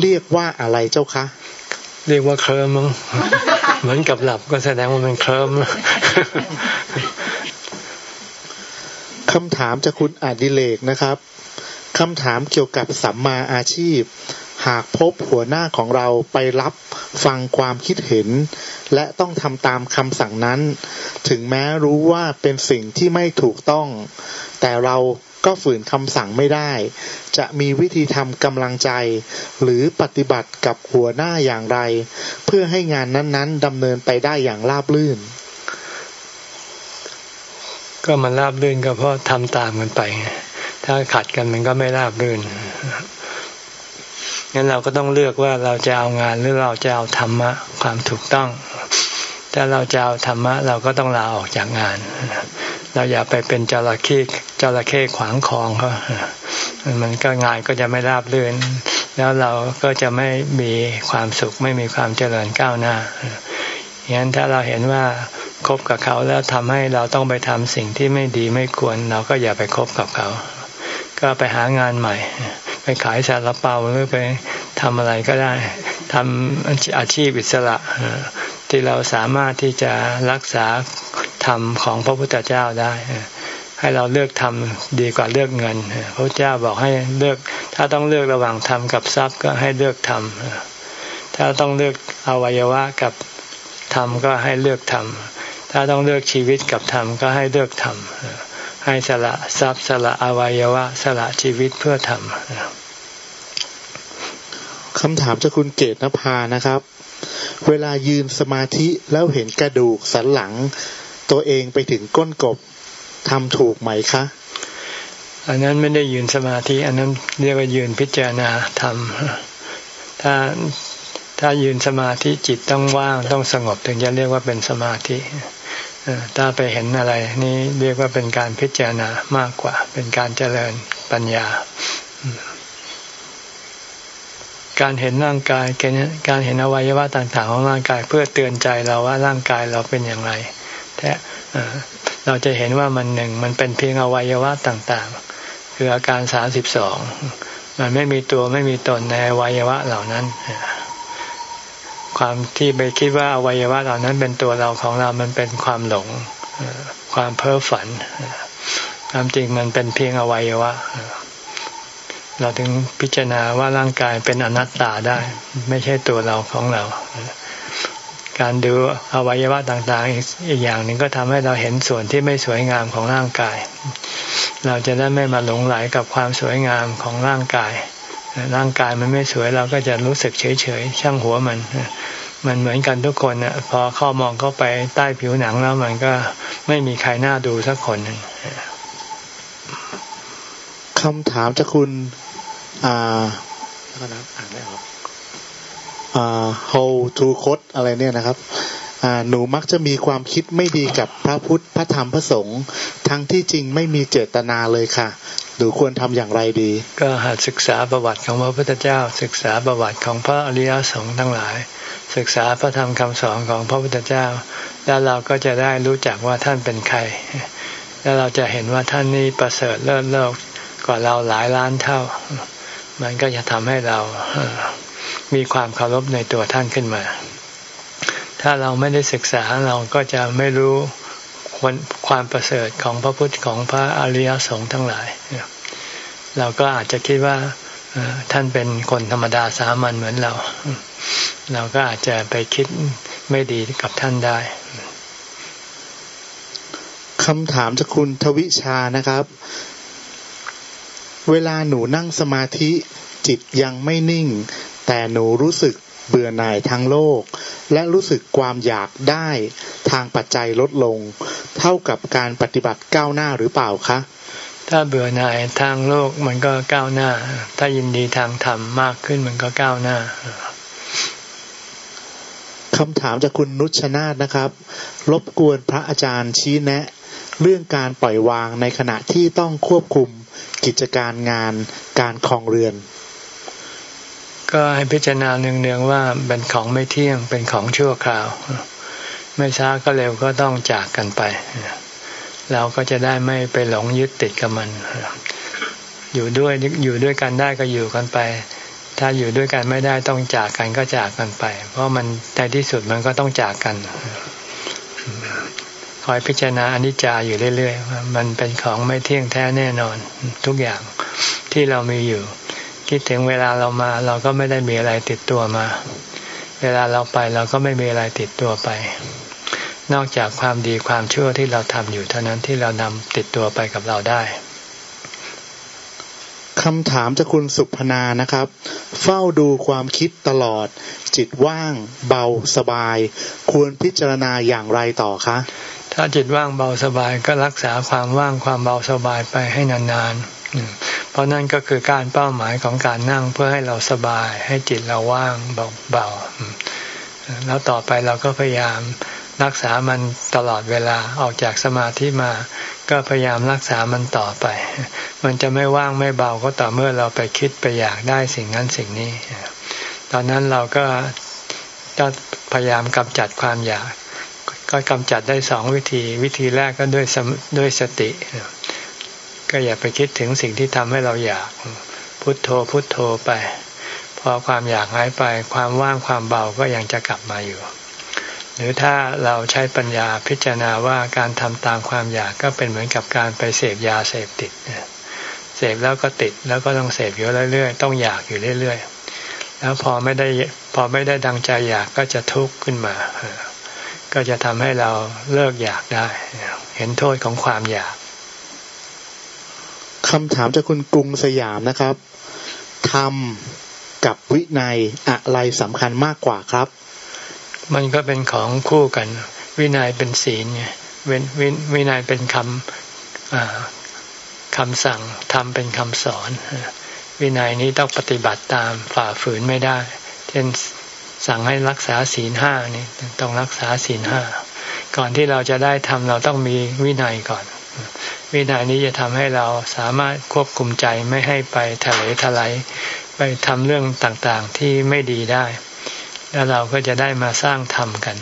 Speaker 3: เรียกว่าอะไรเจ้าคะ
Speaker 1: เรียกว่าเคลิ้มมั้งเหมือนกับหลับก็แสดงว่ามันเคลิ้ม
Speaker 3: คำถามจากคุณอดิเลกนะครับคำถามเกี่ยวกับสัมมาอาชีพ หากพบหัวหน้าของเราไปรับฟังความคิดเห็น และต้องทำตามคำสั่งนั้น ถึงแม้รู้ว่าเป็นสิ่งที่ไม่ถูกต้อง แต่เรา ก็ฝืนคำสั่งไม่ได้ จะมีวิธีทำกำลังใจ หรือปฏิบัติกับหัวหน้าอย่างไร เพื่อให้งานนั้นๆดำเนินไปได้อย่างราบรื่น
Speaker 1: ก็มันราบรื่นก็เพราะทำตามกันไป ถ้าขัดกันมันก็ไม่ราบรื่นงั้นเราก็ต้องเลือกว่าเราจะเอางานหรือเราจะเอาธรรมะความถูกต้อง ถ้าเราจะเอาธรรมะเราก็ต้องลาออกจากงาน เราอย่าไปเป็นจระเข้ จระเข้ขวางคลองเขามันก็งานก็จะไม่ราบรื่น แล้วเราก็จะไม่มีความสุขไม่มีความเจริญก้าวหน้าอย่างนั้นถ้าเราเห็นว่าคบกับเขาแล้วทำให้เราต้องไปทำสิ่งที่ไม่ดีไม่ควร เราก็อย่าไปคบกับเขา ก็ไปหางานใหม่ ไปขายสารเปาหรือไปทำอะไรก็ได้ทำอาชีพอิสระที่เราสามารถที่จะรักษาธรรมของพระพุทธเจ้าได้ ให้เราเลือกทำดีกว่าเลือกเงินพระเจ้าบอกให้เลือก ถ้าต้องเลือกระหว่างธรรมกับทรัพย์ก็ให้เลือกธรรมถ้าต้องเลือกอวัยวะกับธรรมก็ให้เลือกธรรมถ้าต้องเลือกชีวิตกับธรรมก็ให้เลือกธรรมให้สละทรัพย์สละอวัยวะ สละชีวิตเพื่อธรรม
Speaker 3: คำถามจากคุณเกตนภานะครับ เวลายืนสมาธิแล้วเห็นกระดูกสันหลัง ตัวเองไปถึงก้นกบ ทำถูกไหมคะ
Speaker 1: อันนั้นไม่ได้ยืนสมาธิ อันนั้นเรียกว่ายืนพิจารณาธรรมถ้าถ้ายืนสมาธิจิตต้องว่างต้องสงบถึงจะเรียกว่าเป็นสมาธิถ้าไปเห็นอะไร นี่เรียกว่าเป็นการพิจารณามากกว่า เป็นการเจริญปัญญา การเห็นร่างกายการเห็นอวัยวะต่างๆ ของร่างกายเพื่อเตือนใจเราว่าร่างกายเราเป็นอย่างไร แท้ เราจะเห็นว่ามันหนึ่งมันเป็นเพียงอวัยวะต่างๆ คืออาการสามสิบสองมันไม่มีตัวไม่มีตนในอวัยวะเหล่านั้น ความที่ไปคิดว่าอวัยวะเหล่านั้นเป็นตัวเราของเรา มันเป็นความหลง ความเพ้อฝัน ความจริงมันเป็นเพียงอวัยวะ เราถึงพิจารณาว่าร่างกายเป็นอนัตตาได้ ไม่ใช่ตัวเราของเรา การดูอวัยวะต่างๆ อีกอย่างหนึ่งก็ทำให้เราเห็นส่วนที่ไม่สวยงามของร่างกาย เราจะได้ไม่มาหลงไหลกับความสวยงามของร่างกาย ร่างกายมันไม่สวยเราก็จะรู้สึกเฉยๆช่างหัวมัน มันเหมือนกันทุกคนนะพอเข้ามองเข้าไปใต้ผิวหนังแล้วมันก็ไม่มีใครน่าดูสักคนหนึ่ง
Speaker 3: คำถามจากคุณ อ่าแล้วก็นะอ่านได้ครับอ่า how to code อะไรเนี่ยนะครับหนูมักจะมีความคิดไม่ดีกับพระพุทธพระธรรมพระสงฆ์ทั้งที่จริงไม่มีเจตนาเลยค่ะหนูควรทำอย่างไรดี
Speaker 1: ก็หัดศึกษาประวัติของพระพุทธเจ้า ศึกษาประวัติของพระอริยสงฆ์ทั้งหลาย ศึกษาพระธรรมคำสอนของพระพุทธเจ้า แล้วเราก็จะได้รู้จักว่าท่านเป็นใคร แล้วเราจะเห็นว่าท่านนี้ประเสริฐเลิศโลกกว่าเราหลายล้านเท่า มันก็จะทำให้เรา มีความเคารพในตัวท่านขึ้นมา ถ้าเราไม่ได้ศึกษาเราก็จะไม่รู้ความประเสริฐของพระพุทธของพระอริยสงฆ์ทั้งหลาย เราก็อาจจะคิดว่าท่านเป็นคนธรรมดาสามัญเหมือนเรา เราก็อาจจะไปคิดไม่ดีกับท่านได้
Speaker 3: คำถามจากคุณทวิชานะครับ เวลาหนูนั่งสมาธิจิตยังไม่นิ่ง แต่หนูรู้สึกเบื่อหน่ายทางโลก และรู้สึกความอยากได้ทางปัจจัยลดลง เท่ากับการปฏิบัติก้าวหน้าหรือเปล่าคะ
Speaker 1: ถ้าเบื่อหน่ายทางโลกมันก็ก้าวหน้า ถ้ายินดีทางธรรมมากขึ้นมันก็ก้าวหน้า
Speaker 3: คำถามจากคุณนุชนาธนะครับ รบกวนพระอาจารย์ชี้แนะ เรื่องการปล่อยวางในขณะที่ต้องควบคุมกิจการงานการคลองเรือน
Speaker 1: ก็ให้พิจารณาเนืองๆว่าเป็นของไม่เที่ยงเป็นของชั่วคราว ไม่ช้าก็เร็วก็ต้องจากกันไป เราก็จะได้ไม่ไปหลงยึดติดกับมัน อยู่ด้วยอยู่ด้วยกันได้ก็อยู่กันไป ถ้าอยู่ด้วยกันไม่ได้ต้องจากกันก็จากกันไป เพราะมันในที่สุดมันก็ต้องจากกันคอยพิจารณาอนิจจาอยู่เรื่อยๆมันเป็นของไม่เที่ยงแท้แน่นอนทุกอย่างที่เรามีอยู่ คิดถึงเวลาเรามา เราก็ไม่ได้มีอะไรติดตัวมา เวลาเราไปเราก็ไม่มีอะไรติดตัวไป นอกจากความดีความชั่วที่เราทำอยู่เท่านั้นที่เรานำติดตัวไปกับเราได้
Speaker 3: คำถามจากคุณสุพนานะครับ เฝ้าดูความคิดตลอด จิตว่าง เบาสบาย ควรพิจารณาอย่างไรต่อคะ
Speaker 1: ถ้าจิตว่างเบาสบายก็รักษาความว่างความเบาสบายไปให้นานๆ เพราะนั่นก็คือการเป้าหมายของการนั่งเพื่อให้เราสบาย ให้จิตเราว่างเบาๆแล้วต่อไปเราก็พยายามรักษามันตลอดเวลาออกจากสมาธิมา ก็พยายามรักษามันต่อไป มันจะไม่ว่างไม่เบาก็ต่อเมื่อเราไปคิดไปอยากได้สิ่งนั้นสิ่งนี้ ตอนนั้นเราก็ก็พยายามกำจัดความอยาก ก็กำจัดได้สองวิธี วิธีแรกก็ด้วยด้วยสติ ก็อย่าไปคิดถึงสิ่งที่ทำให้เราอยาก พุโทโธพุโทโธไป พอความอยากหายไปความว่างความเบาก็ยังจะกลับมาอยู่ หรือถ้าเราใช้ปัญญาพิจารณาว่าการทำตามความอยากก็เป็นเหมือนกับการไปเสพยาเสพติดเสพแล้วก็ติดแล้วก็ต้องเสพอยู่เรื่อยๆ ต้องอยากอยู่เรื่อยๆ แล้วพอไม่ได้พอไม่ได้ดังใจอยากก็จะทุกข์ขึ้นมา ก็จะทำให้เราเลิกอยากได้ เห็นโทษของความอยาก
Speaker 3: คำถามจากคุณกรุงสยามนะครับทำกับวินัยอะไรสำคัญมากกว่าครับ
Speaker 1: มันก็เป็นของคู่กัน วินัยเป็นศีลไงเวนวิวินัยเป็นคำคำสั่งทำเป็นคำสอน วินัยนี้ต้องปฏิบัติตามฝ่าฝืนไม่ได้ เช่นสั่งให้รักษาศีลห้านี่ต้องรักษาศีลห้าก่อนที่เราจะได้ทำเราต้องมีวินัยก่อน วินัยนี้จะทำให้เราสามารถควบคุมใจไม่ให้ไปทะเลทลายไปทำเรื่องต่างๆที่ไม่ดีได้ แล้วเราก็จะได้มาสร้างธรรมกัน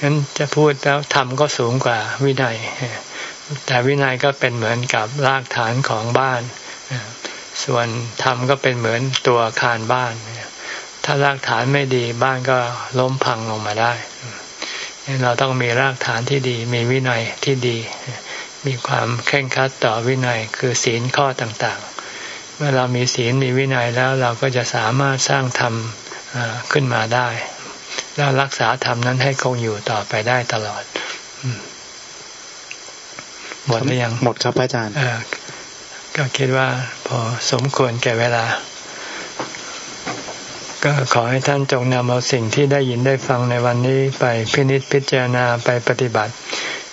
Speaker 1: งั้นจะพูดแล้วธรรมก็สูงกว่าวินัย แต่วินัยก็เป็นเหมือนกับรากฐานของบ้าน ส่วนธรรมก็เป็นเหมือนตัวคานบ้าน ถ้ารากฐานไม่ดีบ้านก็ล้มพังลงมาได้เราต้องมีรากฐานที่ดี มีวินัยที่ดี มีความเคร่งครัดต่อวินัยคือศีลข้อต่างๆ เมื่อเรามีศีลมีวินัยแล้วเราก็จะสามารถสร้างธรรมขึ้นมาได้ แล้วรักษาธรรมนั้นให้คงอยู่ต่อไปได้ตลอดหมดหรือยัง
Speaker 3: หมดครับอาจารย์
Speaker 1: ก็คิดว่าพอสมควรแก่เวลา ก็ขอให้ท่านจงนำเอาสิ่งที่ได้ยินได้ฟังในวันนี้ไปพินิจพิจารณาไปปฏิบัติ